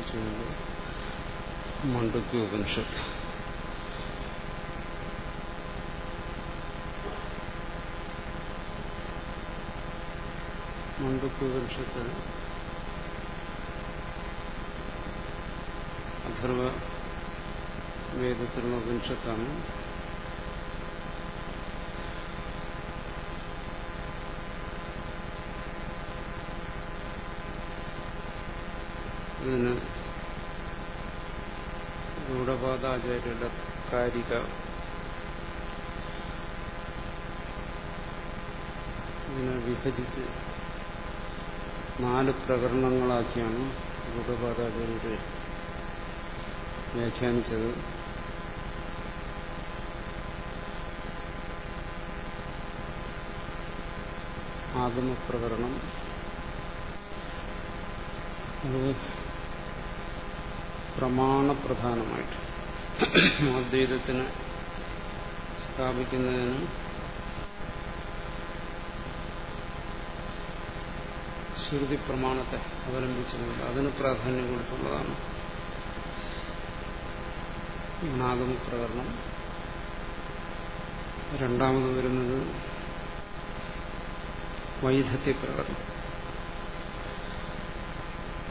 ചെയ്യുന്നത് മണ്ഡുക്യ ഉപനിഷത്ത്. മണ്ഡുക്യ ഉപനിഷത്ത്. അഥർവ വേദത്തിലുള്ള ഉപനിഷത്താണ്. ഇതിന് ഗൗഡപാദാചാര്യരുടെ കാരിക ഇങ്ങനെ വിഭജിച്ച് നാല് പ്രകരണങ്ങളാക്കിയാണ് ഗുരുപാതാചാര്യരെ വ്യാഖ്യാനിച്ചത്. ആഗമപ്രകരണം. അത് പ്രമാണപ്രധാനമായിട്ട്. അദ്വൈതത്തിന് സ്ഥാപിക്കുന്നതിന് ശ്രുതി പ്രമാണത്തെ അവലംബിച്ചുകൊണ്ട് അതിന് പ്രാധാന്യം കൊടുത്തുള്ളതാണ് ആഗമപ്രകരണം രണ്ടാമത് വരുന്നത് വൈദഗ്ധ്യപ്രകരണം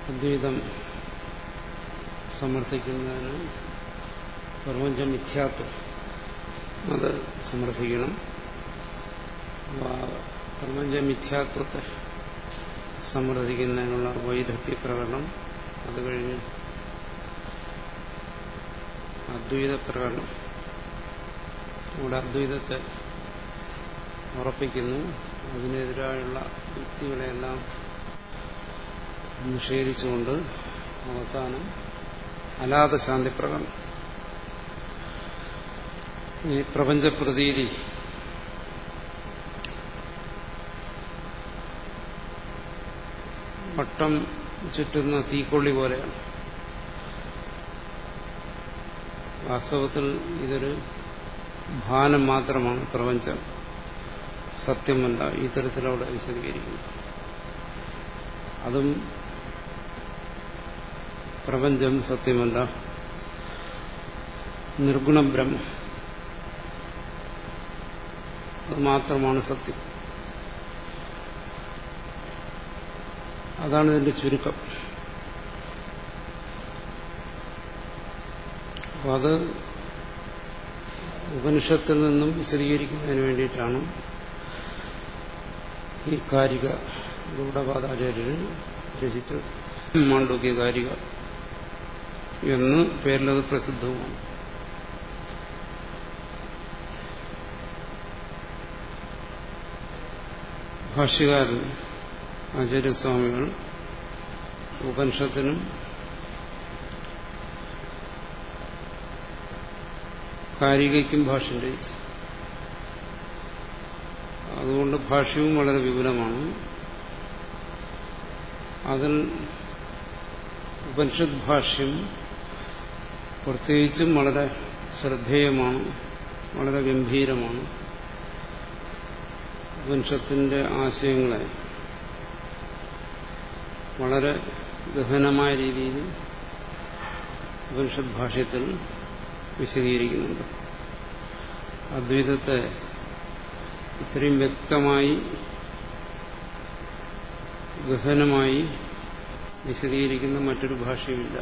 അദ്വൈതം സമർത്ഥിക്കുന്നതിന് പ്രപഞ്ച മിഥ്യാത്വം അത് സമർത്ഥിക്കണം. പ്രപഞ്ച മിഥ്യാത്വത്തെ സമർത്ഥിക്കുന്നതിനുള്ള വൈദഗ്ധ്യ പ്രകടനം അത് കഴിഞ്ഞ് അദ്വൈത പ്രകടനം ഇവിടെ അദ്വൈതത്തെ ഉറപ്പിക്കുന്നു. അതിനെതിരായുള്ള യുക്തികളെല്ലാം നിഷേധിച്ചുകൊണ്ട് അവസാനം അലാത ശാന്തി പ്രകടനം ഈ പ്രപഞ്ചപ്രതീതി. വട്ടം ചുറ്റുന്ന തീക്കൊള്ളി പോലെയാണ്. വാസ്തവത്തിൽ ഇതൊരു ഭാനം മാത്രമാണ് പ്രപഞ്ചം. സത്യമല്ല ഈ തരത്തിലവിടെ വിശദീകരിക്കുന്നു. അതും പ്രപഞ്ചം സത്യമല്ല നിർഗുണ ബ്രഹ്മം അത് മാത്രമാണ് സത്യം. അതാണ് ഇതിന്റെ ചുരുക്കം. അപ്പോൾ അത് ഉപനിഷത്തിൽ നിന്നും വിശദീകരിക്കുന്നതിന് വേണ്ടിയിട്ടാണ് ഈ കാരിക ഗൗഡപാദാചാര്യർ രചിച്ചത്. മാണ്ഡൂക്യ കാരിക എന്ന് പേരിലത് പ്രസിദ്ധവുമാണ്. ഭാഷ്യകാരൻ ആചാര്യസ്വാമികൾ ഉപനിഷത്തിനും കാരികയ്ക്കും ഭാഷ്യം രചിച്ചു. അതുകൊണ്ട് ഭാഷ്യവും വളരെ വിപുലമാണ്. അതിൽ ഉപനിഷത് ഭാഷ്യം പ്രത്യേകിച്ചും വളരെ ശ്രദ്ധേയമാണ് വളരെ ഗംഭീരമാണ്. ഉപനിഷത്തിന്റെ ആശയങ്ങളെ വളരെ ഗഹനമായ രീതിയിൽ ഉപനിഷത് ഭാഷ്യത്തിൽ വിശദീകരിക്കുന്നുണ്ട്. അദ്വൈതത്തെ ഇത്രയും വ്യക്തമായി ഗഹനമായി വിശദീകരിക്കുന്ന മറ്റൊരു ഭാഷയുമില്ല.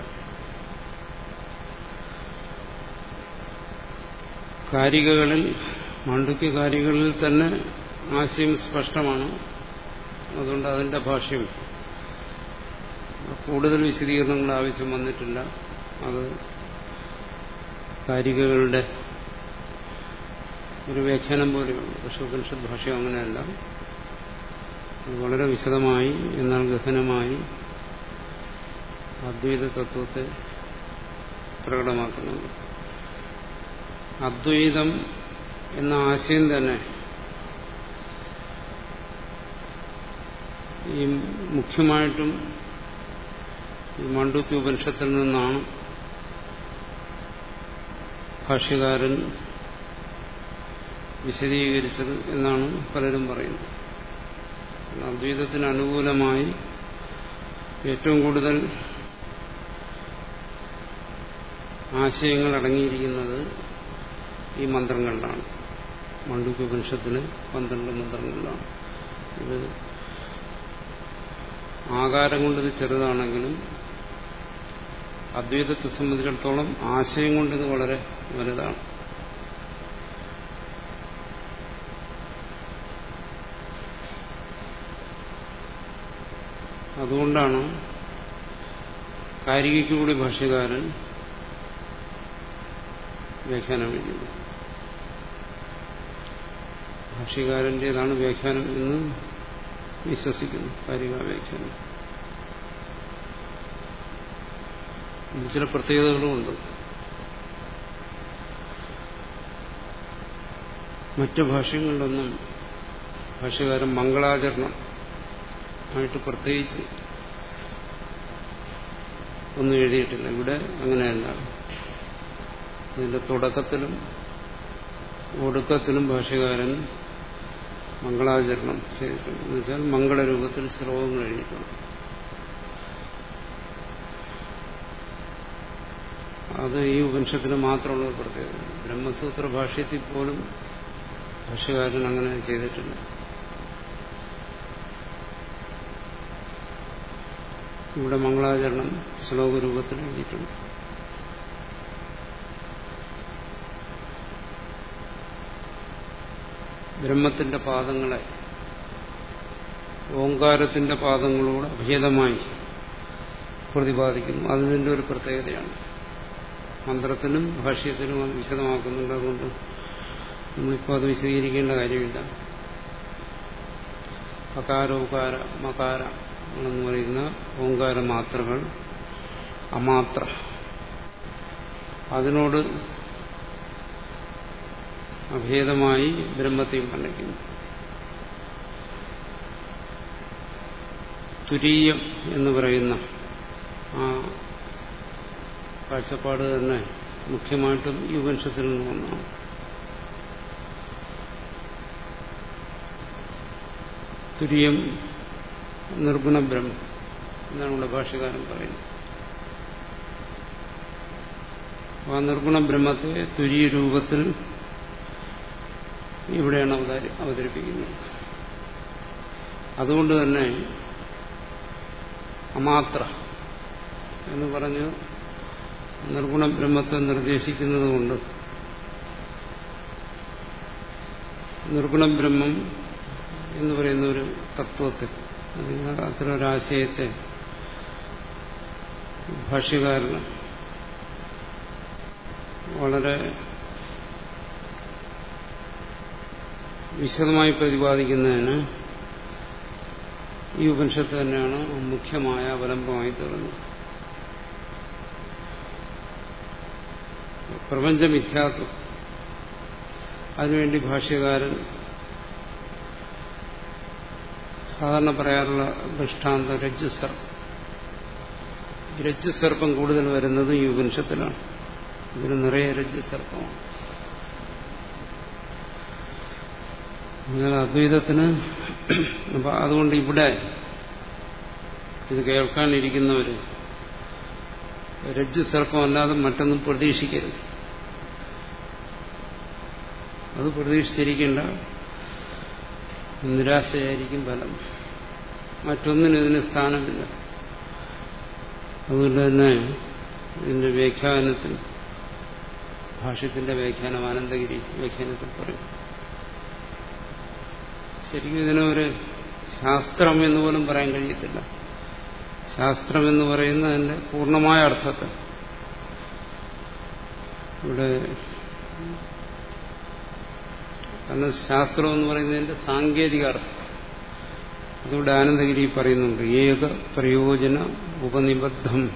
കാരികകളിൽ മാണ്ഡുക്യ കാരികളിൽ തന്നെ ആശയം സ്പഷ്ടമാണ്. അതുകൊണ്ട് അതിന്റെ ഭാഷ്യം കൂടുതൽ വിശദീകരണങ്ങൾ ആവശ്യം വന്നിട്ടില്ല. അത് കാരികകളുടെ ഒരു വ്യാഖ്യാനം പോലെയുള്ളൂ. പക്ഷെ ഉപനിഷത്ത് ഭാഷ അങ്ങനെയല്ല. വളരെ വിശദമായി എന്നാൽ ഗഹനമായി അദ്വൈത തത്വത്തെ പ്രകടമാക്കുന്നുണ്ട് അദ്വൈതം എന്ന ആശയം തന്നെ ഈ മുഖ്യമായിട്ടും ഈ മണ്ഡൂക്യ ഉപനിഷത്തിൽ നിന്നാണ് ഭാഷ്യകാരൻ വിശദീകരിച്ചത് എന്നാണ് പലരും പറയുന്നത്. അദ്വൈതത്തിന് അനുകൂലമായി ഏറ്റവും കൂടുതൽ ആശയങ്ങൾ അടങ്ങിയിരിക്കുന്നത് ഈ മന്ത്രങ്ങളിലാണ്. മണ്ഡുക്യോപനിഷത്തിലെ പന്ത്രണ്ട് മന്ത്രങ്ങളിലാണ്. ഇത് ആകാരം കൊണ്ടിത് ചെറുതാണെങ്കിലും അദ്വൈതത്തെ സംബന്ധിച്ചിടത്തോളം ആശയം കൊണ്ടിത് വളരെ വലുതാണ്. അതുകൊണ്ടാണ് കാരികയ്ക്ക് കൂടി ഭാഷ്യകാരൻ വ്യാഖ്യാനം എഴുതിയത്. ഭാഷ്യകാരന്റെതാണ് വ്യാഖ്യാനം എന്ന് വിശ്വസിക്കുന്നു വ്യാഖ്യാനം ചില പ്രത്യേകതകളുമുണ്ട് മറ്റു ഭാഷ്യങ്ങളിലൊന്നും ഭാഷ്യകാരൻ മംഗളാചരണം ആയിട്ട് പ്രത്യേകിച്ച് ഒന്നും എഴുതിയിട്ടില്ല. ഇവിടെ അങ്ങനെയല്ല. ഇതിന്റെ തുടക്കത്തിലും ഒടുക്കത്തിലും ഭാഷ്യകാരൻ മംഗളാചരണം ചെയ്തിട്ടുണ്ട്. എന്ന് വെച്ചാൽ മംഗളരൂപത്തിൽ ശ്ലോകങ്ങൾ എഴുതിയിട്ടുണ്ട്. അത് ഈ ഉപനിഷത്തിന് മാത്രമുള്ള പ്രത്യേകത. ബ്രഹ്മസൂത്ര ഭാഷ്യത്തിൽ പോലും ഭാഷ്യകാരൻ അങ്ങനെ ചെയ്തിട്ടില്ല. ഇവിടെ മംഗളാചരണം ശ്ലോകരൂപത്തിൽ എഴുതിയിട്ടുണ്ട്. ബ്രഹ്മത്തിന്റെ പാദങ്ങളെ ഓങ്കാരത്തിന്റെ പാദങ്ങളോട് അഭേദമായി പ്രതിപാദിക്കുന്നു. അതിന്റെ ഒരു പ്രത്യേകതയാണ്. മന്ത്രത്തിനും ഭാഷ്യത്തിനും അത് വിശദമാക്കുന്നുണ്ട് അതുകൊണ്ട് നമ്മളിപ്പോൾ അത് വിശദീകരിക്കേണ്ട കാര്യമില്ല. അകാരോകാര മകാര എന്ന് പറയുന്ന ഓങ്കാര മാത്രകൾ അമാത്ര. അതിനോട് അഭേദമായി ബ്രഹ്മത്തെയും കണ്ടിരിക്കുന്നു തുരീയം എന്ന് പറയുന്ന ആ കാഴ്ചപ്പാട് തന്നെ മുഖ്യമായിട്ടും ഈ ഉപനിഷത്തിൽ നിന്ന് വന്നതാണ്. തുര്യം നിർഗുണ ബ്രഹ്മം എന്നാണ് ഇവിടെ ഭാഷകാരൻ പറയുന്നത്. ആ നിർഗുണ ബ്രഹ്മത്തെ തുര്യ രൂപത്തിൽ ഇവിടെയാണ് അവതരിപ്പിക്കുന്നത്. അതുകൊണ്ട് തന്നെ അമാത്ര എന്ന് പറഞ്ഞ് നിർഗുണ ബ്രഹ്മത്തെ നിർദ്ദേശിക്കുന്നത് കൊണ്ട് നിർഗുണ ബ്രഹ്മം എന്ന് പറയുന്ന ഒരു തത്വത്തെ അല്ലെങ്കിൽ അത്തരം ഒരാശയത്തെ ഭാഷ്യകാരന് വളരെ വിശദമായി പ്രതിപാദിക്കുന്നതിന് ഈ ഉപനിഷത്ത് തന്നെയാണ് മുഖ്യമായ അവലംബമായി തീർന്നത്. പ്രപഞ്ചമിഥ്യാത്വം. അതിനുവേണ്ടി ഭാഷ്യകാരൻ സാധാരണ പറയാറുള്ള ദൃഷ്ടാന്ത രജ്ജുസർപ്പം. രജ്ജുസർപ്പം കൂടുതൽ വരുന്നത് ഈ ഉപനിഷത്തിലാണ്. ഇതിന് നിറയെ രജ്ജുസർപ്പമാണ്. എന്നാൽ അദ്വൈതത്തിന് അപ്പൊ അതുകൊണ്ട് ഇവിടെ ഇത് കേൾക്കാനിരിക്കുന്നവര് രജ്ജു സർപ്പമല്ലാതെ മറ്റൊന്നും പ്രതീക്ഷിക്കരുത്. അത് പ്രതീക്ഷിച്ചിരിക്കേണ്ട നിരാശയായിരിക്കും ഫലം. മറ്റൊന്നിനും ഇതിന് സ്ഥാനമില്ല. അതുകൊണ്ട് തന്നെ ഇതിന്റെ വ്യാഖ്യാനത്തിൽ ഭാഷ്യത്തിന്റെ വ്യാഖ്യാനം ആനന്ദഗിരി വ്യാഖ്യാനത്തിൽ പറയും. ശരിക്കും ഇതിനൊരു ശാസ്ത്രം എന്ന് പോലും പറയാൻ കഴിയത്തില്ല ശാസ്ത്രം എന്ന് പറയുന്നതിന്റെ പൂർണമായ അർത്ഥത്തിൽ. ഇവിടെ കാരണം ശാസ്ത്രം എന്ന് പറയുന്നതിന്റെ സാങ്കേതിക അർത്ഥം. അതുകൊണ്ട് ആനന്ദഗിരി പറയുന്നുണ്ട് ഏക പ്രയോജന ഉപനിബദ്ധം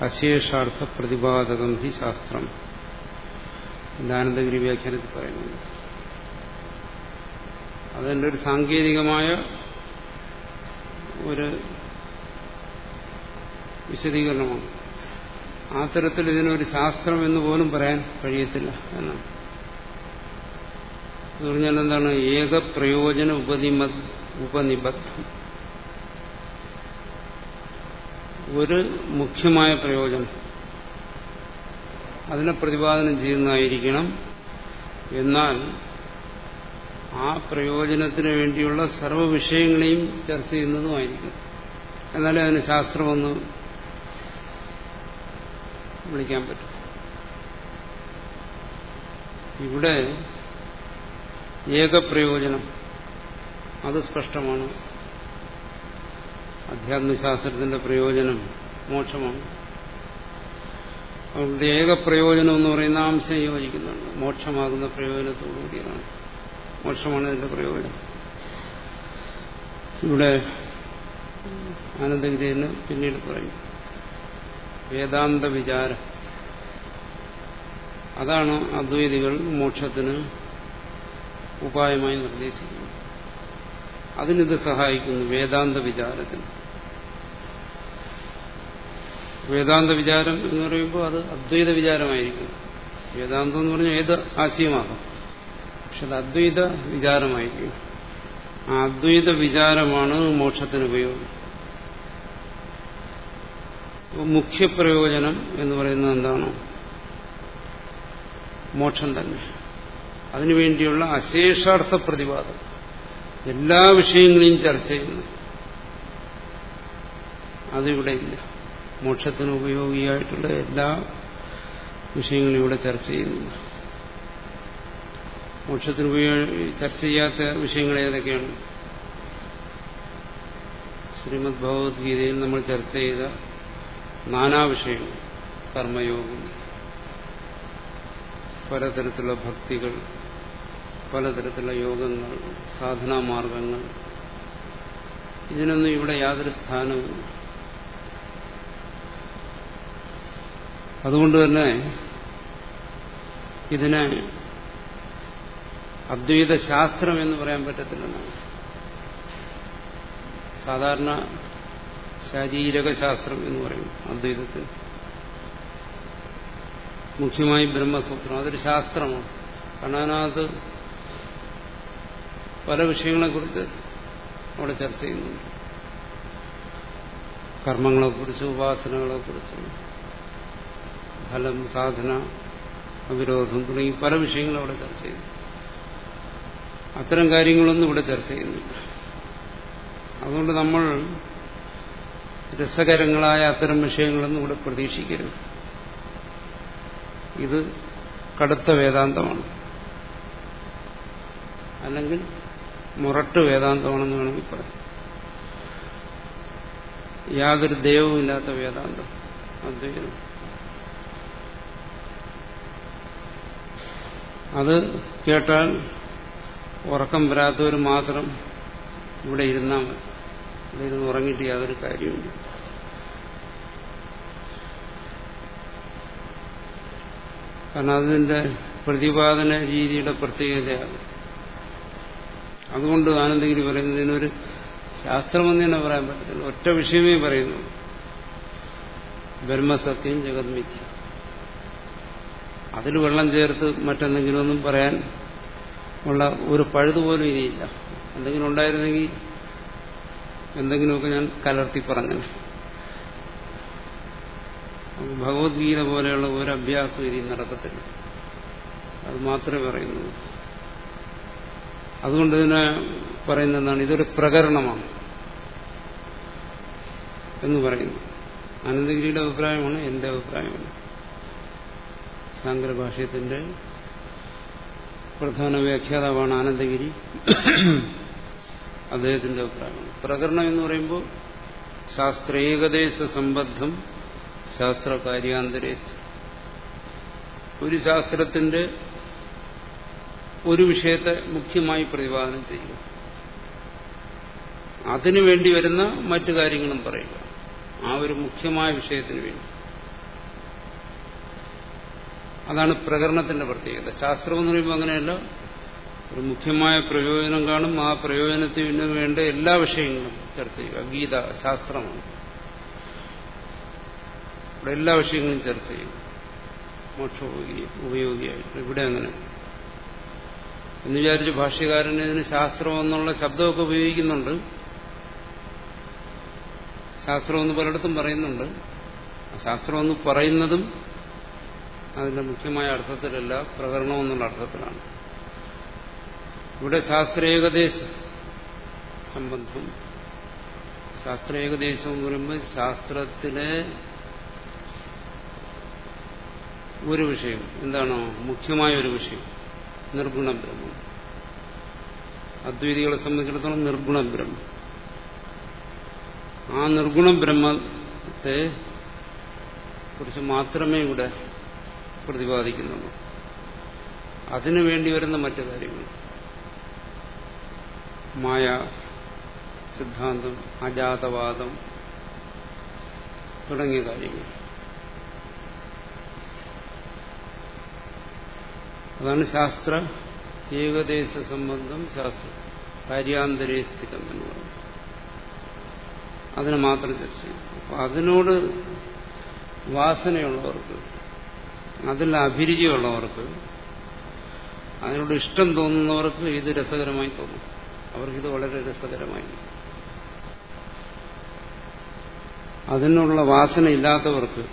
അശേഷാർത്ഥ പ്രതിപാദകം ഹി ശാസ്ത്രം. ആനന്ദഗിരി വ്യാഖ്യാനത്തിൽ പറയുന്നുണ്ട്. അതിന്റെ ഒരു സാങ്കേതികമായ ഒരു വിശദീകരണമാണ്. ആ തരത്തിൽ ഇതിനൊരു ശാസ്ത്രം എന്ന് പോലും പറയാൻ കഴിയത്തില്ല എന്നാണ്. എന്ന് പറഞ്ഞാൽ എന്താണ്? ഏക പ്രയോജന ഉപനിമ ഉപനിബദ്ധം. ഒരു മുഖ്യമായ പ്രയോജനം. അതിനെ പ്രതിപാദനം ചെയ്യുന്നതായിരിക്കണം. എന്നാൽ ആ പ്രയോജനത്തിന് വേണ്ടിയുള്ള സർവ വിഷയങ്ങളെയും ചർച്ച ചെയ്യുന്നതുമായിരിക്കും. എന്നാലേ അതിന് ശാസ്ത്രമൊന്ന് വിളിക്കാൻ പറ്റും. ഇവിടെ ഏകപ്രയോജനം അത് സ്പഷ്ടമാണ്. അധ്യാത്മശാസ്ത്രത്തിന്റെ പ്രയോജനം മോക്ഷമാണ്. അതുകൊണ്ട് ഏകപ്രയോജനം എന്ന് പറയുന്ന അംശം യോജിക്കുന്നുണ്ട്. മോക്ഷമാകുന്ന പ്രയോജനത്തോടുകൂടിയതാണ് മോക്ഷമാണ് ഇതിന്റെ പ്രയോജനം ഇവിടെ ആനന്ദഗിരിന് പിന്നീട് പറയും. വേദാന്ത വിചാരം. അതാണ് അദ്വൈതികൾ മോക്ഷത്തിന് ഉപായമായി നിർദ്ദേശിക്കുന്നത്. അതിനിത് സഹായിക്കുന്നു വേദാന്ത വിചാരത്തിന്. വേദാന്ത വിചാരം എന്ന് പറയുമ്പോൾ അത് അദ്വൈത വിചാരമായിരിക്കും. വേദാന്തം എന്ന് പറഞ്ഞാൽ ഏത് ആശയമാകാം? പക്ഷെ അത് അദ്വൈത വിചാരമായിരിക്കും. ആ അദ്വൈത വിചാരമാണ് മോക്ഷത്തിന് ഉപയോഗം. മുഖ്യപ്രയോജനം എന്ന് പറയുന്നത് എന്താണ്? മോക്ഷം തന്നെ. അതിനുവേണ്ടിയുള്ള അശേഷാർത്ഥ പ്രതിപാദം. എല്ലാ വിഷയങ്ങളെയും ചർച്ച ചെയ്യുന്നു. അതിവിടെ ഇല്ല. മോക്ഷത്തിന് ഉപയോഗിയായിട്ടുള്ള എല്ലാ വിഷയങ്ങളും ഇവിടെ ചർച്ച ചെയ്യുന്നില്ല മോക്ഷത്തിന് ചർച്ച ചെയ്യാത്ത വിഷയങ്ങൾ ഏതൊക്കെയാണ്? ശ്രീമദ് ഭഗവത്ഗീതയിൽ നമ്മൾ ചർച്ച ചെയ്ത നാനാ വിഷയങ്ങൾ കർമ്മയോഗം പലതരത്തിലുള്ള ഭക്തികൾ പലതരത്തിലുള്ള യോഗങ്ങൾ സാധനാമാർഗങ്ങൾ. ഇതിനൊന്നും ഇവിടെ യാതൊരു സ്ഥാനവും അതുകൊണ്ട് തന്നെ ഇതിനെ അദ്വൈത ശാസ്ത്രം എന്ന് പറയാൻ പറ്റത്തില്ലെന്നാണ് സാധാരണ ശാരീരക ശാസ്ത്രം എന്ന് പറയും അദ്വൈതത്തിൽ. മുഖ്യമായി ബ്രഹ്മസൂത്രം അതൊരു ശാസ്ത്രമാണ്. കാരണം അതിനകത്ത് പല വിഷയങ്ങളെക്കുറിച്ച് അവിടെ ചർച്ച ചെയ്യുന്നുണ്ട്. കർമ്മങ്ങളെക്കുറിച്ച് ഉപാസനകളെക്കുറിച്ച് ഫലം സാധന അവിരോധം തുടങ്ങി പല വിഷയങ്ങളും അവിടെ ചർച്ച ചെയ്യുന്നു അത്തരം കാര്യങ്ങളൊന്നും ഇവിടെ ചർച്ച ചെയ്യുന്നില്ല. അതുകൊണ്ട് നമ്മൾ രസകരങ്ങളായ അത്തരം വിഷയങ്ങളൊന്നും ഇവിടെ പ്രതീക്ഷിക്കരുത്. ഇത് കടുത്ത വേദാന്തമാണ്. അല്ലെങ്കിൽ മുറട്ട് വേദാന്തമാണെന്ന് വേണമെങ്കിൽ പറയാം. യാതൊരു ദൈവവുമില്ലാത്ത വേദാന്തം. അദ്വൈതം. അത് കേട്ടാൽ ഉറക്കം വരാത്തവർ മാത്രം ഇവിടെ ഇരുന്നാൽ ഇവിടെ ഇരുന്ന് ഉറങ്ങിയിട്ട് യാതൊരു കാര്യമില്ല കാരണം അതിന്റെ പ്രതിപാദന രീതിയുടെ പ്രത്യേകതയാണ്. അതുകൊണ്ട് ആനന്ദഗിരി പറയുന്നതിനൊരു ശാസ്ത്രമെന്ന് തന്നെ പറയാൻ പറ്റത്തില്ല. ഒറ്റ വിഷയമേ പറയുന്നു ബ്രഹ്മസത്യം ജഗന്മിഥ്യ അതിൽ വെള്ളം ചേർത്ത് മറ്റെന്തെങ്കിലുമൊന്നും പറയാൻ ഉള്ള ഒരു പഴുതുപോലും ഇനിയില്ല. എന്തെങ്കിലും ഉണ്ടായിരുന്നെങ്കിൽ എന്തെങ്കിലുമൊക്കെ ഞാൻ കലർത്തി പറഞ്ഞു. ഭഗവത്ഗീത പോലെയുള്ള ഒരു അഭ്യാസം ഇനി നടക്കത്തില്ല. അത് മാത്രമേ പറയുന്നു അതുകൊണ്ട് ഇതിനെ പറയുന്നതാണ് ഇതൊരു പ്രകരണമാണ് എന്ന് പറയുന്നു. അനന്തഗിരിയുടെ അഭിപ്രായമാണ് എന്റെ അഭിപ്രായമാണ്. ശാങ്കരഭാഷ്യത്തിന്റെ പ്രധാന വ്യാഖ്യാതാവാണ് ആനന്ദഗിരി. അദ്ദേഹത്തിന്റെ അഭിപ്രായമാണ്. പ്രകരണം എന്ന് പറയുമ്പോൾ ശാസ്ത്രേകദേശ സംബന്ധം ശാസ്ത്ര കാര്യാന്തരേ ഒരു ശാസ്ത്രത്തിന്റെ ഒരു വിഷയത്തെ മുഖ്യമായി പ്രതിപാദനം ചെയ്യുക. അതിനു വേണ്ടി വരുന്ന മറ്റു കാര്യങ്ങളും പറയുക. ആ ഒരു മുഖ്യമായ വിഷയത്തിന് വേണ്ടി. അതാണ് പ്രകരണത്തിന്റെ പ്രത്യേകത. ശാസ്ത്രം എന്ന് പറയുമ്പോൾ അങ്ങനെയല്ല. ഒരു മുഖ്യമായ പ്രയോജനം കാണും. ആ പ്രയോജനത്തിന് വേണ്ട എല്ലാ വിഷയങ്ങളും ചർച്ച ചെയ്യുക. ഗീത ശാസ്ത്രമാണ്. ഇവിടെ എല്ലാ വിഷയങ്ങളും ചർച്ച ചെയ്യും മോക്ഷോപയോഗി ഉപയോഗിയായിട്ട്. ഇവിടെ അങ്ങനെ. എന്ന് വിചാരിച്ച് ഭാഷ്യകാരൻ ഇതിന് ശാസ്ത്രം എന്നുള്ള ശബ്ദമൊക്കെ ഉപയോഗിക്കുന്നുണ്ട്. ശാസ്ത്രം എന്ന് പലയിടത്തും പറയുന്നുണ്ട്. ശാസ്ത്രം എന്ന് പറയുന്നതും അതിന്റെ മുഖ്യമായ അർത്ഥത്തിലല്ല പ്രകരണം എന്നുള്ള അർത്ഥത്തിലാണ്. ഇവിടെ ശാസ്ത്രീയകദേശ സംബന്ധം. ശാസ്ത്രീയകദേശം എന്ന് പറയുമ്പോൾ ശാസ്ത്രത്തിലെ ഒരു വിഷയം. എന്താണോ? മുഖ്യമായ ഒരു വിഷയം. നിർഗുണ ബ്രഹ്മം. അദ്വൈതികളെ സംബന്ധിച്ചിടത്തോളം നിർഗുണ ബ്രഹ്മം. ആ നിർഗുണ ബ്രഹ്മത്തെ കുറിച്ച് മാത്രമേ ഇവിടെ പ്രതിപാദിക്കുന്നുള്ളൂ അതിനു വേണ്ടി വരുന്ന മറ്റു കാര്യങ്ങൾ. മായ സിദ്ധാന്തം അജാതവാദം തുടങ്ങിയ കാര്യങ്ങൾ. അതാണ് ശാസ്ത്ര ഏകദേശ സംബന്ധം ശാസ്ത്ര കാര്യാന്തരേസ്ഥിതം എന്ന് പറയുന്നത്. അതിന് മാത്രം ചർച്ച ചെയ്യും അതിനോട് വാസനയുള്ളവർക്ക് അതിൽ അഭിരുചിയുള്ളവർക്ക് അതിനോട് ഇഷ്ടം തോന്നുന്നവർക്ക് ഇത് രസകരമായി തോന്നും. അവർക്കിത് വളരെ രസകരമായി. അതിനുള്ള വാസന ഇല്ലാത്തവർക്ക്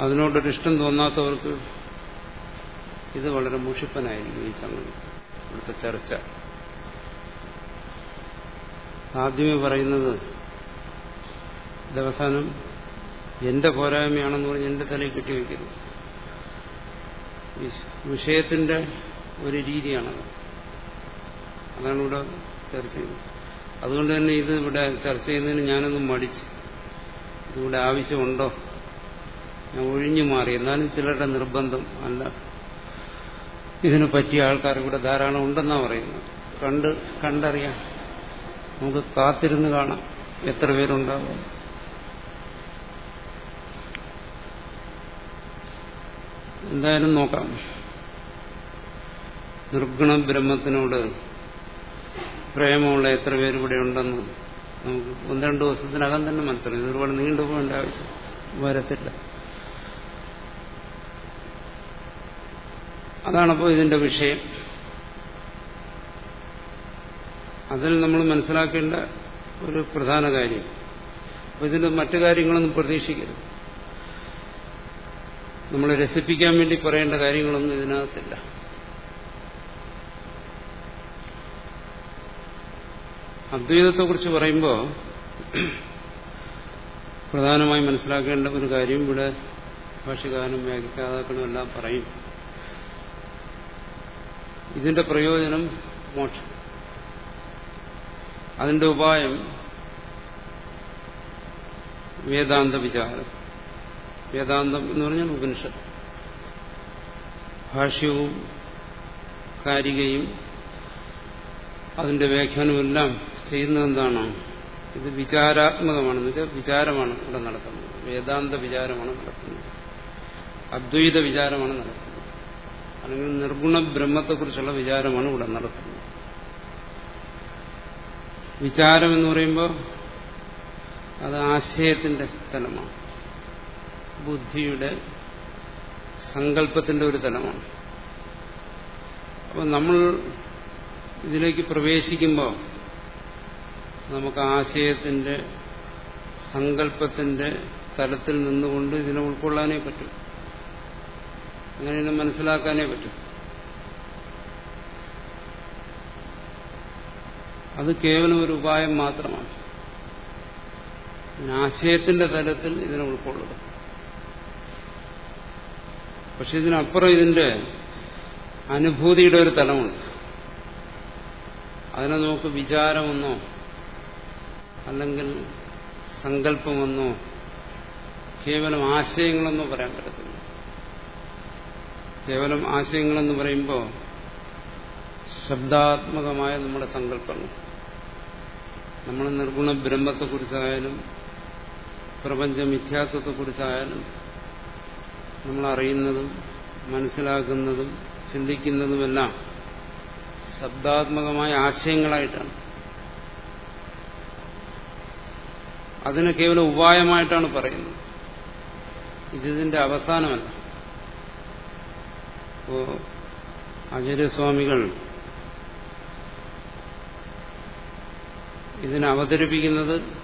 അതിനോടൊരു ഇഷ്ടം തോന്നാത്തവർക്ക് ഇത് വളരെ മുഷിപ്പനായിരിക്കും ഈ സംഗതി ഇവിടുത്തെ ചർച്ച. ആദ്യമേ പറയുന്നത് ദിവസാനം എന്റെ പോരായ്മയാണെന്ന് പറഞ്ഞ് എന്റെ തലയിൽ കെട്ടിവെക്കുന്നു വിഷയത്തിന്റെ ഒരു രീതിയാണത്. അതാണ് ഇവിടെ ചർച്ച ചെയ്യുന്നത്. അതുകൊണ്ട് തന്നെ ഇത് ഇവിടെ ചർച്ച ചെയ്യുന്നതിന് ഞാനൊന്നും മടിച്ചു ഇതിവിടെ ആവശ്യമുണ്ടോ? ഞാൻ ഒഴിഞ്ഞു മാറി. എന്നാലും ചിലരുടെ നിർബന്ധം അല്ല. ഇതിനു പറ്റിയ ആൾക്കാർ ഇവിടെ ധാരാളം ഉണ്ടെന്നാണ് പറയുന്നത്. കണ്ട് കണ്ടറിയാം. നമുക്ക് കാത്തിരുന്ന് കാണാം. എത്ര പേരുണ്ടാവും. എന്തായാലും നോക്കാം. നിർഗുണ ബ്രഹ്മത്തിനോട് പ്രേമമുള്ള എത്ര പേര് ഇവിടെ ഉണ്ടെന്ന് നമുക്ക് ഒന്ന് രണ്ട് ദിവസത്തിനകം തന്നെ മനസ്സിലായി. ഒരുപാട് നീണ്ടു നീണ്ടുപോകേണ്ട ആവശ്യം വരത്തില്ല. അതാണപ്പോൾ ഇതിന്റെ വിഷയം. അതിൽ നമ്മൾ മനസ്സിലാക്കേണ്ട ഒരു പ്രധാന കാര്യം. ഇതിന്റെ മറ്റു കാര്യങ്ങളൊന്നും പ്രതീക്ഷിക്കരുത്. നമ്മളെ രസിപ്പിക്കാൻ വേണ്ടി പറയേണ്ട കാര്യങ്ങളൊന്നും ഇതിനകത്തില്ല. അദ്വൈതത്തെക്കുറിച്ച് പറയുമ്പോൾ പ്രധാനമായി മനസ്സിലാക്കേണ്ട ഒരു കാര്യം ഇവിടെ ഭാഷകാരനും വ്യാഖ്യാതാക്കളും എല്ലാം പറയും. ഇതിന്റെ പ്രയോജനം മോക്ഷം. അതിന്റെ ഉപായം വേദാന്ത വിചാരം വേദാന്തം എന്ന് പറഞ്ഞാൽ ഉപനിഷത്ത്. ഭാഷ്യവും കാരികയും അതിന്റെ വ്യാഖ്യാനമെല്ലാം ചെയ്യുന്നത് എന്താണ് ഇത് വിചാരാത്മകമാണെന്ന് വെച്ചാൽ വിചാരമാണ് ഇവിടെ നടത്തുന്നത് വേദാന്ത വിചാരമാണ് നടത്തുന്നത് അദ്വൈത വിചാരമാണ് നടക്കുന്നത്. അല്ലെങ്കിൽ നിർഗുണ ബ്രഹ്മത്തെക്കുറിച്ചുള്ള വിചാരമാണ് ഇവിടെ നടത്തുന്നത്. വിചാരം എന്ന് പറയുമ്പോൾ അത് ആശയത്തിന്റെ തലമാണ്. ബുദ്ധിയുടെ സങ്കല്പത്തിന്റെ ഒരു തലമാണ്. അപ്പോൾ നമ്മൾ ഇതിലേക്ക് പ്രവേശിക്കുമ്പോൾ നമുക്ക് ആശയത്തിന്റെ സങ്കല്പത്തിന്റെ തലത്തിൽ നിന്നുകൊണ്ട് ഇതിനെ ഉൾക്കൊള്ളാനേ പറ്റും. അങ്ങനെ ഇതിനെ മനസ്സിലാക്കാനേ പറ്റും. അത് കേവലം ഒരു ഉപായം മാത്രമാണ്. ആശയത്തിന്റെ തലത്തിൽ ഇതിനെ ഉൾക്കൊള്ളുക. പക്ഷെ ഇതിനപ്പുറം ഇതിന്റെ അനുഭൂതിയുടെ ഒരു തലമുണ്ട്. അതിനെ നമുക്ക് വിചാരമെന്നോ അല്ലെങ്കിൽ സങ്കല്പമെന്നോ കേവലം ആശയങ്ങളെന്നോ പറയാൻ പറ്റത്തില്ല. കേവലം ആശയങ്ങളെന്ന് പറയുമ്പോൾ ശബ്ദാത്മകമായ നമ്മുടെ സങ്കല്പങ്ങൾ. നമ്മൾ നിർഗുണ ബ്രഹ്മത്തെക്കുറിച്ചായാലും പ്രപഞ്ച മിഥ്യാത്വത്തെക്കുറിച്ചായാലും നമ്മൾ അറിയുന്നതും മനസ്സിലാക്കുന്നതും ചിന്തിക്കുന്നതുമെല്ലാം ശബ്ദാത്മകമായ ആശയങ്ങളായിട്ടാണ്. അതിന് കേവലം ഉപായമായിട്ടാണ് പറയുന്നത്. ഇതിന്റെ അവസാനമല്ല. ഇപ്പോ ആചാര്യസ്വാമികൾ ഇതിനെ അവതരിപ്പിക്കുന്നത്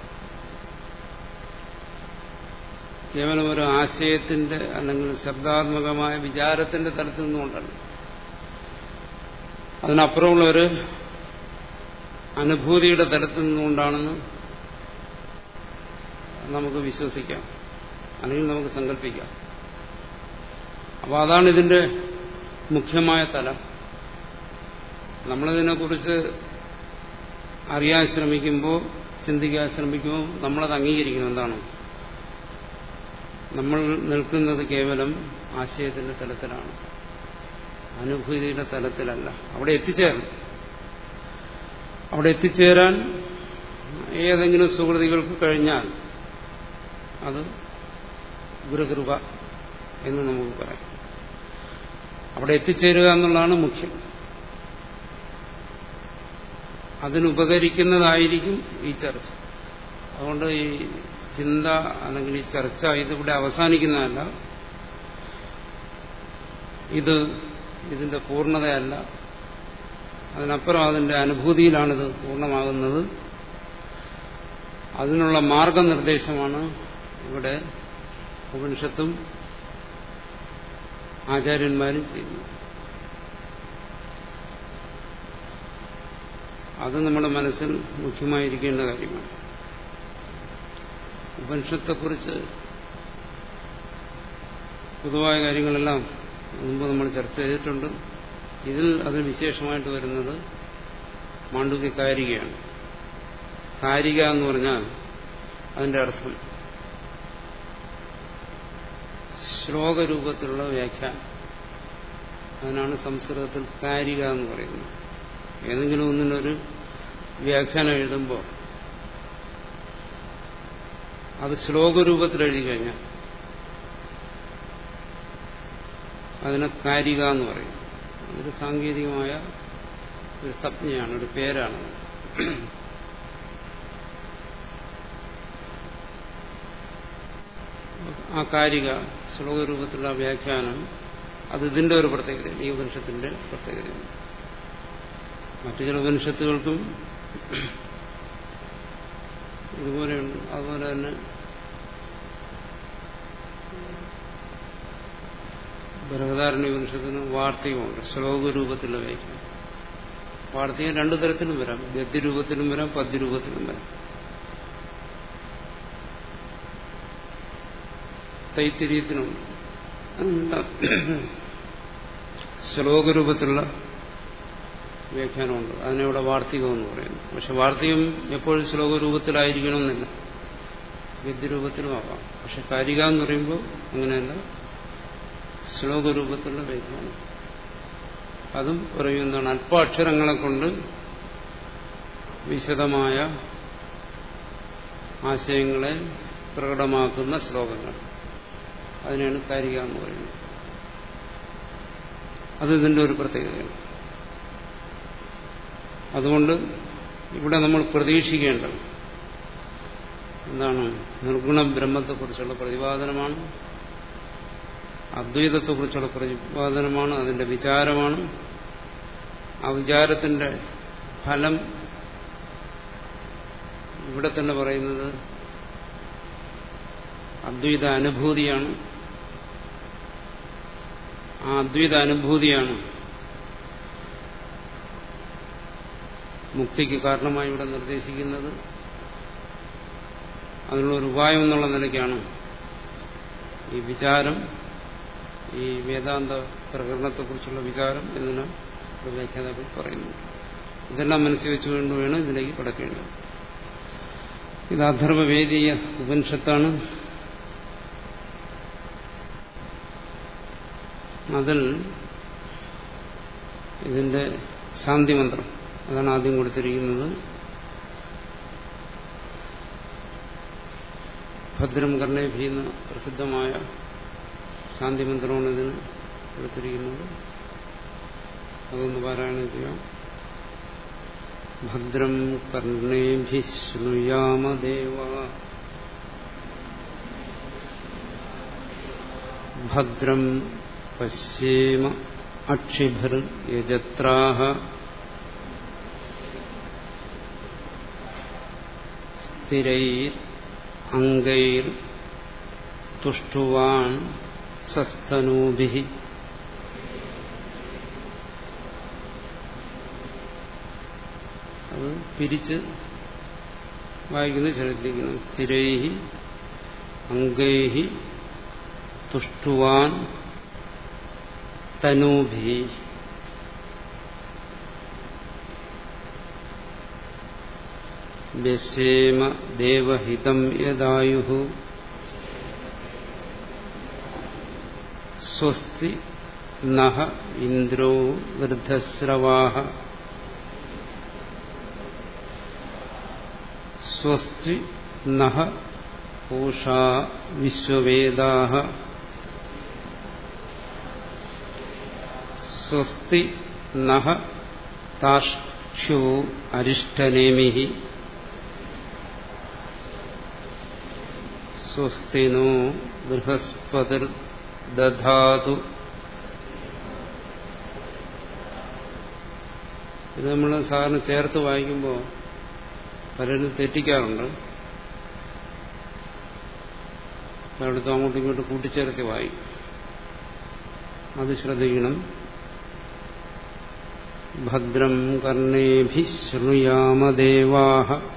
കേവലം ഒരു ആശയത്തിന്റെ അല്ലെങ്കിൽ ശബ്ദാത്മകമായ വിചാരത്തിന്റെ തലത്തിൽ നിന്നുകൊണ്ടാണ്. അതിനപ്പുറമുള്ള ഒരു അനുഭൂതിയുടെ തലത്തിൽ നിന്നുകൊണ്ടാണെന്ന് നമുക്ക് വിശ്വസിക്കാം. അല്ലെങ്കിൽ നമുക്ക് സങ്കല്പിക്കാം. അപ്പോൾ അതാണ് ഇതിന്റെ മുഖ്യമായ തലം. നമ്മളിതിനെക്കുറിച്ച് അറിയാൻ ശ്രമിക്കുമ്പോൾ ചിന്തിക്കാൻ ശ്രമിക്കുമ്പോൾ നമ്മളത് അംഗീകരിക്കുന്നു എന്താണ്? നമ്മൾ നിൽക്കുന്നത് കേവലം ആശയത്തിന്റെ തലത്തിലാണ്. അനുഭൂതിയുടെ തലത്തിലല്ല. അവിടെ എത്തിച്ചേരണം അവിടെ എത്തിച്ചേരാൻ ഏതെങ്കിലും സുഹൃതികൾക്ക് കഴിഞ്ഞാൽ അത് ഗുരുകൃപ എന്ന് നമുക്ക് പറയാം. അവിടെ എത്തിച്ചേരുക എന്നുള്ളതാണ് മുഖ്യം. അതിനുപകരിക്കുന്നതായിരിക്കും ഈ ചർച്ച. അതുകൊണ്ട് ഈ ചിന്ത അല്ലെങ്കിൽ ഈ ചർച്ച ഇതിവിടെ അവസാനിക്കുന്നതല്ല. ഇത് ഇതിന്റെ പൂർണതയല്ല. അതിനപ്പുറം അതിന്റെ അനുഭൂതിയിലാണിത് പൂർണമാകുന്നത്. അതിനുള്ള മാർഗനിർദ്ദേശമാണ് ഇവിടെ ഉപനിഷത്തും ആചാര്യന്മാരും ചെയ്യുന്നത്. അത് നമ്മുടെ മനസ്സിൽ മുഖ്യമായിരിക്കേണ്ട കാര്യമാണ്. ഉപനിഷത്തെക്കുറിച്ച് പൊതുവായ കാര്യങ്ങളെല്ലാം മുമ്പ് നമ്മൾ ചർച്ച ചെയ്തിട്ടുണ്ട്. ഇതിൽ അത് വിശേഷമായിട്ട് വരുന്നത് മാണ്ഡുക്യ കാരികയാണ് കാരിക എന്ന് പറഞ്ഞാൽ അതിന്റെ അർത്ഥം. ശ്ലോകരൂപത്തിലുള്ള വ്യാഖ്യാനം. അതിനാണ് സംസ്കൃതത്തിൽ കാരിക എന്ന് പറയുന്നത്. ഏതെങ്കിലും ഒന്നിനൊരു വ്യാഖ്യാനം എഴുതുമ്പോൾ അത് ശ്ലോകരൂപത്തിൽ എഴുതി കഴിഞ്ഞാൽ അതിനെ കാരിക എന്ന് പറയും. അതൊരു സാങ്കേതികമായ ഒരു സംജ്ഞയാണ് ഒരു പേരാണ് ആ കാരിക ശ്ലോകരൂപത്തിലുള്ള വ്യാഖ്യാനം അത് ഇതിന്റെ ഒരു പ്രത്യേകതയാണ് ഈ ഉപനിഷത്തിന്റെ പ്രത്യേകതയാണ്. മറ്റു ചില ഉപനിഷത്തുകൾക്കും ഇതുപോലെയുണ്ട്. അതുപോലെ തന്നെ ബൃഹദാരണ്യ ഉപനിഷത്തിന് വാർത്തകമുണ്ട് ശ്ലോകരൂപത്തിലുള്ള വ്യാഖ്യാനം വാർത്തകം രണ്ടു തരത്തിലും വരാം. ഗദ്യരൂപത്തിലും വരാം പദ്യരൂപത്തിലും വരാം. ശ്ലോക ശ്ലോകരൂപത്തിലുള്ള വ്യാഖ്യാനമുണ്ട്. അതിനിവിടെ വാർത്തികം എന്ന് പറയുന്നു. പക്ഷെ വാർത്തികം എപ്പോഴും ശ്ലോക ശ്ലോകരൂപത്തിലായിരിക്കണമെന്നില്ല. ഗദ്യരൂപത്തിലും ആവാം പക്ഷെ കാരിക എന്ന് പറയുമ്പോൾ അങ്ങനെയല്ല. ശ്ലോകരൂപത്തിലുള്ള വ്യാഖ്യാനം അതും പറയുന്നതാണ് അല്പാക്ഷരങ്ങളെ കൊണ്ട് വിശദമായ ആശയങ്ങളെ പ്രകടമാക്കുന്ന ശ്ലോകങ്ങൾ. അതിനാണ് കാരിക എന്ന് പറയുന്നത്. അത് ഇതിന്റെ ഒരു പ്രത്യേകതയാണ്. അതുകൊണ്ട് ഇവിടെ നമ്മൾ പ്രതീക്ഷിക്കേണ്ടത് എന്താണ് നിർഗുണ ബ്രഹ്മത്തെക്കുറിച്ചുള്ള പ്രതിപാദനമാണ് അദ്വൈതത്തെക്കുറിച്ചുള്ള പ്രതിപാദനമാണ് അതിന്റെ വിചാരമാണ്. ആ വിചാരത്തിന്റെ ഫലം ഇവിടെ തന്നെ പറയുന്നത് അദ്വൈത അനുഭൂതിയാണ്. ആ അദ്വൈത അനുഭൂതിയാണ് മുക്തിക്ക് കാരണമായി ഇവിടെ നിർദ്ദേശിക്കുന്നത്. അതിനുള്ള ഒരു ഉപായം എന്നുള്ള നിലയ്ക്കാണ് ഈ വിചാരം ഈ വേദാന്ത പ്രകടനത്തെക്കുറിച്ചുള്ള വിചാരം എന്നതിന് വ്യാഖ്യാതാക്കൾ പറയുന്നു ഇതെല്ലാം മനസ്സിൽ വെച്ചുകൊണ്ട് വേണം ഇതിലേക്ക് കിടക്കേണ്ടത്. ഇത് അധർവവേദീയ ഉപനിഷത്താണ്. അതിൽ ഇതിന്റെ ശാന്തിമന്ത്രം അതാണ് ആദ്യം കൊടുത്തിരിക്കുന്നത്. ഭദ്രം കർണേഭി എന്ന് പ്രസിദ്ധമായ ശാന്തിമന്ത്രമാണ് ഇതിന് കൊടുത്തിരിക്കുന്നത്. അതൊന്ന് പാരായണം ചെയ്യാം. ഭദ്രം കർണേഭി ശൃണുയാമദേവ ഭദ്രം പശ്യേമ അക്ഷിഭർ യജത്രാഹ. സ്ഥിരൈർ അംഗൈർ തുഷ്ടുവാൻ സസ്തനൂഭി അത് പിരിച്ച് വായിക്കുന്നത് ശ്രദ്ധിക്കണം സ്ഥിരൈഹി അംഗൈഹി തുഷ്ടുവാൻ തനൂഭി വ്യശേമ ദേവഹിതം യദായു സ്വസ്തി നഹ ഇന്ദ്രോ വൃദ്ധശ്രവാഹ സ്വസ്തി നഹ പൂഷാ വിശ്വവേദാഹ സ്വസ്തി നഹ താക്ഷ്യോ അരിഷ്ടനേമി സ്വസ്തി നോ ബൃഹസ്പതിർ ദധാതു ഇത് നമ്മൾ സാധാരണ ചേർത്ത് വായിക്കുമ്പോൾ പലരും തെറ്റിക്കാറുണ്ട്. അവിടുത്തെ അങ്ങോട്ടും ഇങ്ങോട്ടും കൂട്ടിച്ചേർത്ത് വായിക്കും. അത് ശ്രദ്ധിക്കണം. ഭദ്രം കർണേഭി ശൃണുയാമദേവാഹ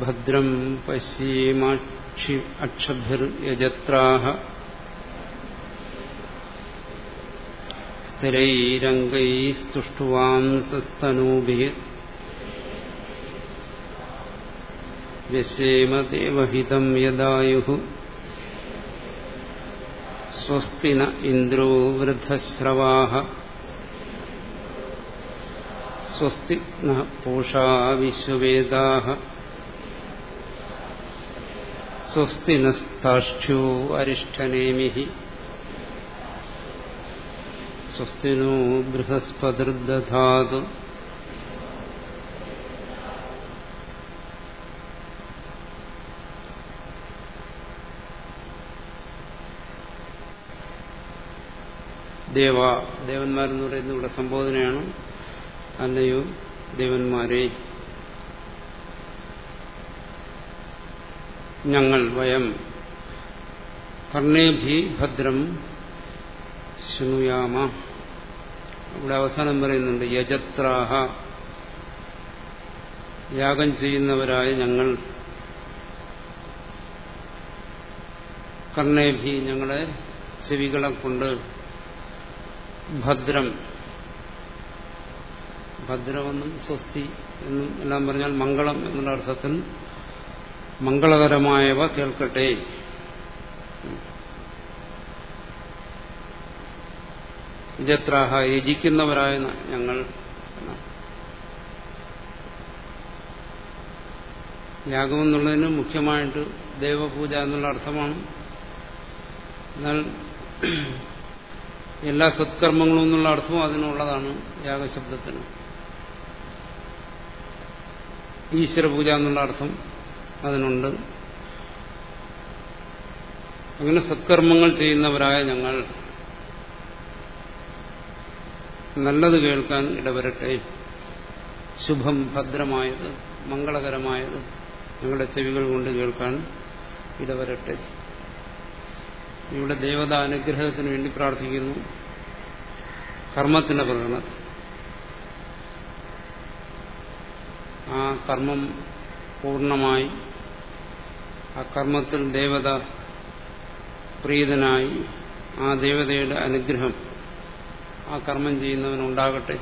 ഭദ്രം പശ്യേമാക്ഷി അക്ഷഭിർയജത്രാഹ സ്ഥിരൈരംഗൈസ്തുഷ്ടുവാംസസ്തനൂഭി വ്യശേമ ദേവഹിതം യദായു സ്വസ്തി ന ഇന്ദ്രോ വൃദ്ധശ്രവാഹ സ്വസ്തി പൂഷാ വിശ്വവേദാഹ സ്വസ്തി നസ്താക്ഷ്യോ അരിഷ്ടനേമി സ്വസ്തി നോ ബൃഹസ്പതിർദധാതു. ദേവ ദേവന്മാരെന്ന് പറയുന്നത് ഇവിടെ സംബോധനയാണ്. അല്ലയോ ദേവന്മാരെ. ഞങ്ങൾ വയം. കർണേഭി ഭദ്രം ശൃണുയാമ. ഇവിടെ അവസാനം പറയുന്നുണ്ട് യജത്രാഹ. യാഗം ചെയ്യുന്നവരായ ഞങ്ങൾ. കർണേഭി ഞങ്ങളെ ചെവികളെ കൊണ്ട് ഭദ്രം. ഭദ്രമെന്നും സ്വസ്തി എന്നും എല്ലാം പറഞ്ഞാൽ മംഗളം എന്നുള്ള അർത്ഥത്തിൽ മംഗളകരമായവ കേൾക്കട്ടെ. ഇതെത്രാഹ യജിക്കുന്നവരായ ഞങ്ങൾ യാഗം എന്നുള്ളതിന് മുഖ്യമായിട്ട് ദേവപൂജ എന്നുള്ള അർത്ഥമാണ്. എന്നാൽ എല്ലാ സത്കർമ്മങ്ങളും എന്നുള്ള അർത്ഥവും അതിനുള്ളതാണ് യാഗശബ്ദത്തിന്. ഈശ്വരപൂജ എന്നുള്ള അർത്ഥം. അതിനുണ്ട്. അങ്ങനെ സത്കർമ്മങ്ങൾ ചെയ്യുന്നവരായ ഞങ്ങൾ നല്ലത് കേൾക്കാൻ ഇടവരട്ടെ. ശുഭം ഭദ്രമായത് മംഗളകരമായത് ഞങ്ങളുടെ ചെവികൾ കൊണ്ട് കേൾക്കാൻ ഇടവരട്ടെ. ഇവിടെ ദേവത അനുഗ്രഹത്തിന് വേണ്ടി പ്രാർത്ഥിക്കുന്നു. കർമ്മത്തിന്റെ പ്രകടനം. ആ കർമ്മം പൂർണമായി ആ കർമ്മത്തിൽ ദേവത പ്രീതനായി ആ ദേവതയുടെ അനുഗ്രഹം ആ കർമ്മം ചെയ്യുന്നവനുണ്ടാകട്ടെ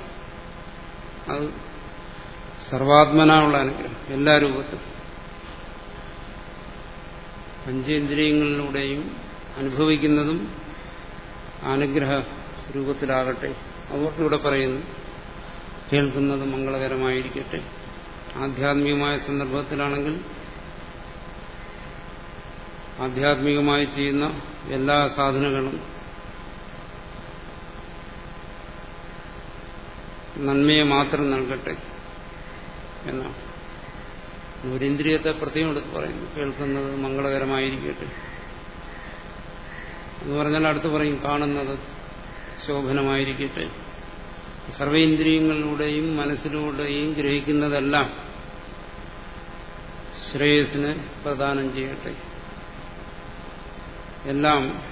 അത് സർവാത്മനായുള്ള അനുഗ്രഹം എല്ലാ രൂപത്തിലും. പഞ്ചേന്ദ്രിയങ്ങളിലൂടെയും അനുഭവിക്കുന്നതും അനുഗ്രഹ രൂപത്തിലാകട്ടെ. അതുകൊണ്ട് ഇവിടെ പറയുന്നു കേൾക്കുന്നത് മംഗളകരമായിരിക്കട്ടെ. ആധ്യാത്മികമായ സന്ദർഭത്തിലാണെങ്കിൽ ആധ്യാത്മികമായി ചെയ്യുന്ന എല്ലാ സാധനങ്ങളും നന്മയെ മാത്രം നൽകട്ടെ എന്നാണ്. ഒരിന്ദ്രിയത്തെ പ്രത്യേകം എടുത്ത് പറയുന്നു. കേൾക്കുന്നത് മംഗളകരമായിരിക്കട്ടെ. എന്ന് പറഞ്ഞാൽ അടുത്ത് പറയും കാണുന്നത് ശോഭനമായിരിക്കട്ടെ. സർവേന്ദ്രിയങ്ങളിലൂടെയും മനസ്സിലൂടെയും ഗ്രഹിക്കുന്നതെല്ലാം ശ്രേയസിനെ പ്രദാനം ചെയ്യട്ടെ. എല്ലാം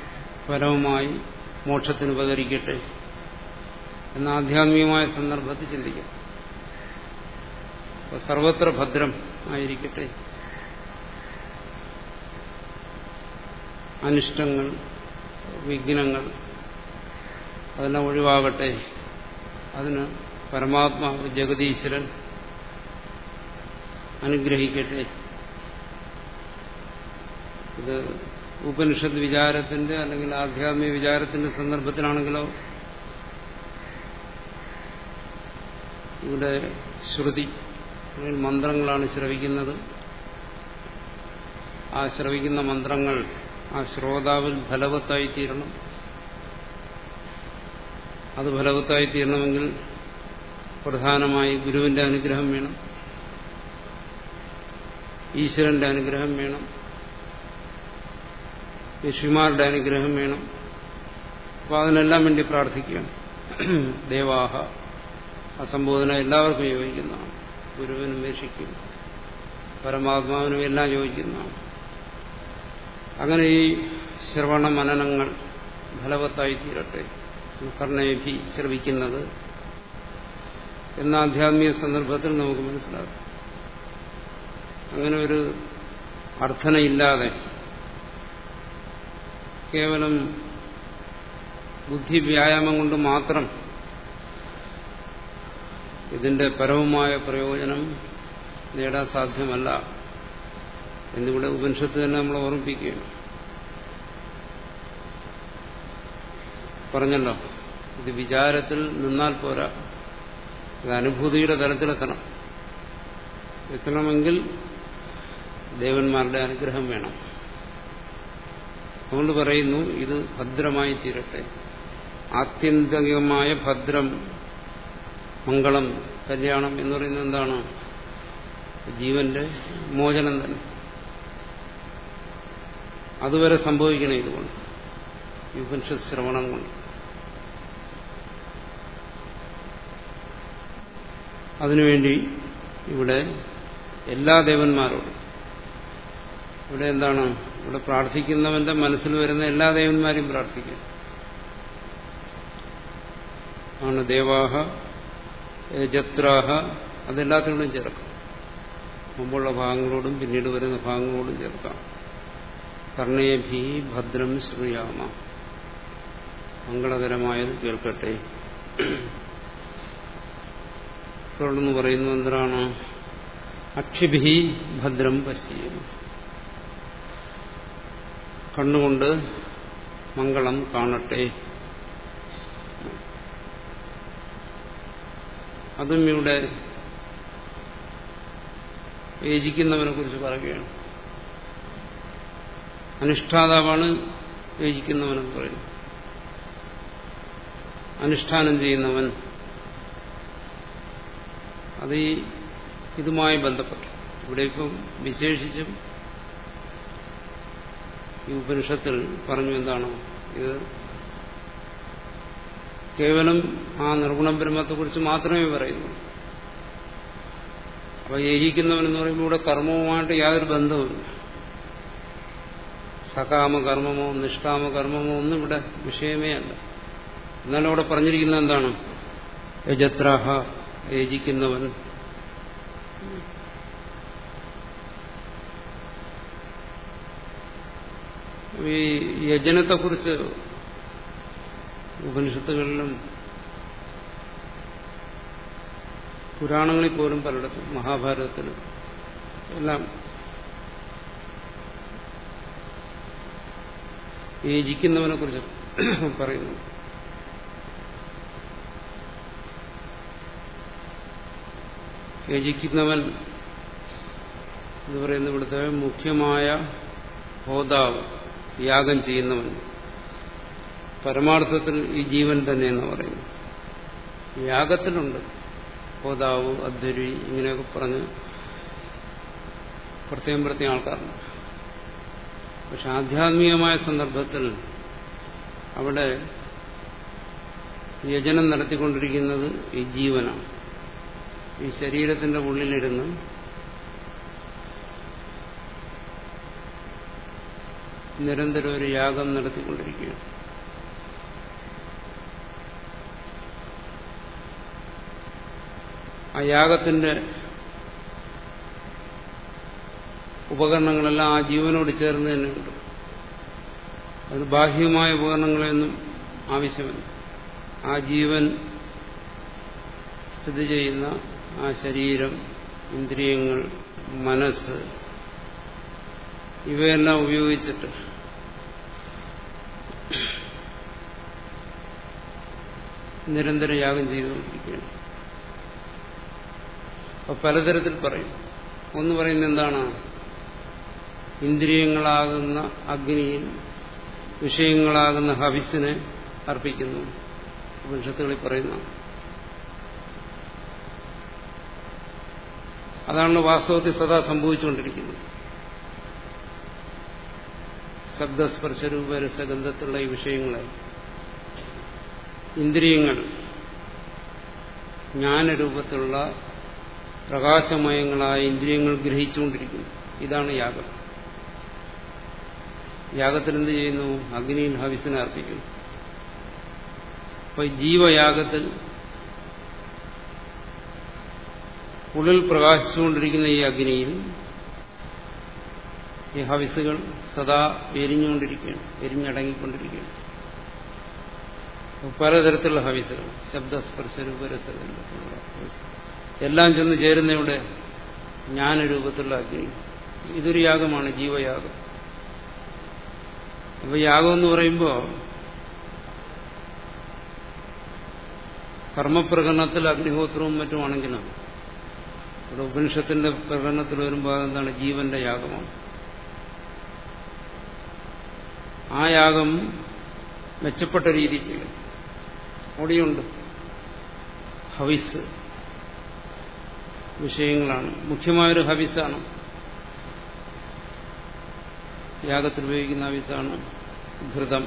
പരവുമായി മോക്ഷത്തിന് ഉപകരിക്കട്ടെ എന്ന ആധ്യാത്മികമായ സന്ദർഭത്തിൽ ചിന്തിക്കാം. സർവത്ര ഭദ്രം ആയിരിക്കട്ടെ. അനിഷ്ടങ്ങൾ വിഘ്നങ്ങൾ അതെല്ലാം ഒഴിവാകട്ടെ. അതിന് പരമാത്മാവ് ജഗതീശ്വരൻ അനുഗ്രഹിക്കട്ടെ. ഇത് ഉപനിഷത്ത് വിചാരത്തിന്റെ അല്ലെങ്കിൽ ആധ്യാത്മിക വിചാരത്തിന്റെ സന്ദർഭത്തിലാണെങ്കിലോ ഇവിടെ ശ്രുതി അല്ലെങ്കിൽ മന്ത്രങ്ങളാണ് ശ്രവിക്കുന്നത്. ആ ശ്രവിക്കുന്ന മന്ത്രങ്ങൾ ആ ശ്രോതാവിൽ ഫലവത്തായി തീരണം. അത് ഫലവത്തായി തീരണമെങ്കിൽ പ്രധാനമായി ഗുരുവിന്റെ അനുഗ്രഹം വേണം. ഈശ്വരന്റെ അനുഗ്രഹം വേണം. ഋഷിമാരുടെ അനുഗ്രഹം വേണം. അപ്പോൾ അതിനെല്ലാം വേണ്ടി പ്രാർത്ഥിക്കുകയാണ്. ദേവാഹ ആ സംബോധന എല്ലാവർക്കും യോജിക്കുന്നതാണ് ഗുരുവിനും വേഷിക്കും പരമാത്മാവിനും എല്ലാം യോജിക്കുന്നതാണ് അങ്ങനെ ഈ ശ്രവണ മനനങ്ങൾ ഫലവത്തായി തീരട്ടെ. കർണേഭി ശ്രവിക്കുന്നത് എന്ന ആധ്യാത്മിക സന്ദർഭത്തിൽ നമുക്ക് മനസ്സിലാകും അങ്ങനെ ഒരു അർത്ഥനയില്ലാതെ കേവലം ബുദ്ധി വ്യായാമം കൊണ്ട് മാത്രം ഇതിന്റെ പരമമായ പ്രയോജനം നേടാൻ സാധ്യമല്ല എന്നിവിടെ ഉപനിഷത്ത് തന്നെ നമ്മൾ ഓർമ്മിപ്പിക്കുകയാണ്. പറഞ്ഞല്ലോ ഇത് വിചാരത്തിൽ നിന്നാൽ പോരാ ഇത് അനുഭൂതിയുടെ തലത്തിലെത്തണം. എത്തണമെങ്കിൽ ദേവന്മാരുടെ അനുഗ്രഹം വേണം. അതുകൊണ്ട് പറയുന്നു ഇത് ഭദ്രമായി തീരട്ടെ. ആത്യന്തികമായ ഭദ്രം മംഗളം കല്യാണം എന്ന് പറയുന്നത് എന്താണ്? ജീവന്റെ മോചനം തന്നെ. അതുവരെ സംഭവിക്കണം ഇതുകൊണ്ട്. ഈ ഉപനിഷത്ത് ശ്രവണം കൊണ്ട്. അതിനുവേണ്ടി ഇവിടെ എല്ലാ ദേവന്മാരോടും ഇവിടെ എന്താണ്? ഇവിടെ പ്രാർത്ഥിക്കുന്നവന്റെ മനസ്സിൽ വരുന്ന എല്ലാ ദേവന്മാരെയും പ്രാർത്ഥിക്കും. ആണ് ദേവാഹ ജത്രാഹ അതെല്ലാത്തിനോടും ചേർക്കാം. മുമ്പുള്ള ഭാഗങ്ങളോടും പിന്നീട് വരുന്ന ഭാഗങ്ങളോടും ചേർക്കാം. കർണേഭി ഭദ്രം ശ്രീയാമ. മംഗളകരമായത് കേൾക്കട്ടെ. തുടർന്ന് പറയുന്നു എന്താണ്? അക്ഷിഭി ഭദ്രം പശ്യം കണ്ണുകൊണ്ട് മംഗളം കാണട്ടെ. അതും ഇവിടെ യോജിക്കുന്നവനെ കുറിച്ച് പറയുകയാണ്. അനുഷ്ഠാതാവാണ് യോജിക്കുന്നവനെന്ന് പറയുന്നു അനുഷ്ഠാനം ചെയ്യുന്നവൻ. അത് ഇതുമായി ബന്ധപ്പെട്ടു. ഇവിടെ ഇപ്പം വിശേഷിച്ചും ഈ ഉപനിഷത്തിൽ പറഞ്ഞു എന്താണ്? ഇത് കേവലം ആ നിർഗുണ ബ്രഹ്മത്തെക്കുറിച്ച് മാത്രമേ പറയുന്നു. അപ്പൊ യഹിക്കുന്നവനെന്ന് പറയുമ്പോൾ ഇവിടെ കർമ്മവുമായിട്ട് യാതൊരു ബന്ധവുമില്ല. സകാമകർമ്മമോ നിഷ്കാമകർമ്മമോ ഒന്നും ഇവിടെ വിഷയമേ അല്ല. എന്നാലും അവിടെ പറഞ്ഞിരിക്കുന്നത് എന്താണ്? യജത്രാഹ യജിക്കുന്നവൻ. ഈ യജനത്തെക്കുറിച്ച് ഉപനിഷത്തുകളിലും പുരാണങ്ങളിൽ പോലും പലയിടത്തും മഹാഭാരതത്തിലും എല്ലാം യജിക്കുന്നവനെ കുറിച്ച് പറയുന്നു. യജിക്കുന്നവൻ എന്ന് പറയുന്ന ഇവിടുത്തെ മുഖ്യമായ ഹോതാവ് യാഗം ചെയ്യുന്നവൻ. പരമാർത്ഥത്തിൽ ഈ ജീവൻ തന്നെയെന്ന് പറയുന്നു. യാഗത്തിലുണ്ട്. ഹോതാവ് അധ്വരി ഇങ്ങനെയൊക്കെ പറഞ്ഞ് പ്രത്യേകം പ്രത്യേകം ആൾക്കാരുണ്ട്. പക്ഷെ ആധ്യാത്മികമായ സന്ദർഭത്തിൽ അവിടെ യജനം നടത്തിക്കൊണ്ടിരിക്കുന്നത് ഈ ജീവനാണ്. ഈ ശരീരത്തിന്റെ ഉള്ളിലിരുന്ന് നിരന്തരം ഒരു യാഗം നടത്തിക്കൊണ്ടിരിക്കുകയാണ്. ആ യാഗത്തിന്റെ ഉപകരണങ്ങളെല്ലാം ആ ജീവനോട് ചേർന്ന് തന്നെയുണ്ട് അത് ബാഹ്യമായ ഉപകരണങ്ങളെയൊന്നും ആവശ്യമില്ല. ആ ജീവൻ സ്ഥിതി ചെയ്യുന്ന ആ ശരീരം ഇന്ദ്രിയങ്ങൾ മനസ്സ് ഇവയെല്ലാം ഉപയോഗിച്ചിട്ട് നിരന്തരം യാഗം ചെയ്തുകൊണ്ടിരിക്കുകയാണ്. അപ്പൊ പലതരത്തിൽ പറയും. ഒന്ന് പറയുന്നത് എന്താണ്? ഇന്ദ്രിയങ്ങളാകുന്ന അഗ്നിയിൽ വിഷയങ്ങളാകുന്ന ഹവിസിനെ അർപ്പിക്കുന്നു. ഉപനിഷത്തുകളിൽ പറയുന്ന. അതാണ് വാസ്തവത്തിൽ സദാ സംഭവിച്ചുകൊണ്ടിരിക്കുന്നത്. ശബ്ദസ്പർശരൂപരസഗന്ധത്തിലുള്ള ഈ വിഷയങ്ങളെ ഇന്ദ്രിയങ്ങൾ ജ്ഞാനരൂപത്തിലുള്ള പ്രകാശമയങ്ങളായ ഇന്ദ്രിയങ്ങൾ ഗ്രഹിച്ചുകൊണ്ടിരിക്കുന്നു. ഇതാണ് യാഗം. യാഗത്തിൽ എന്ത് ചെയ്യുന്നു? അഗ്നിയിൽ ഹവിസിനെ അർപ്പിക്കുന്നു. അപ്പൊ ജീവയാഗത്തിൽ ഉള്ളിൽ പ്രകാശിച്ചുകൊണ്ടിരിക്കുന്ന ഈ അഗ്നിയിൽ ഈ ഹവിസുകൾ സദാ എരിഞ്ഞുകൊണ്ടിരിക്കുകയാണ് എരിഞ്ഞടങ്ങിക്കൊണ്ടിരിക്കുകയാണ് പലതരത്തിലുള്ള ഹവിസുകൾ. ശബ്ദസ്പർശരൂപരസ എല്ലാം ചെന്ന് ചേരുന്ന ഇവിടെ ജ്ഞാനരൂപത്തിലുള്ള അഗ്നി. ഇതൊരു യാഗമാണ് ജീവയാഗം. അപ്പൊ യാഗം എന്ന് പറയുമ്പോൾ കർമ്മപ്രകടനത്തിൽ അഗ്നിഹോത്രവും മറ്റുമാണെങ്കിലും ഇവിടെ ഉപനിഷത്തിന്റെ പ്രകടനത്തിൽ വരുമ്പോൾ അതെന്താണ്? ജീവന്റെ യാഗമാണ്. ആ യാഗം മെച്ചപ്പെട്ട രീതിയിൽ ചെയ്യും അവിടെയുണ്ട് ഹവിസ് വിഷയങ്ങളാണ്. മുഖ്യമായൊരു ഹവിസാണ്. യാഗത്തിൽ ഉപയോഗിക്കുന്ന ഹവിസാണ് ഘൃതം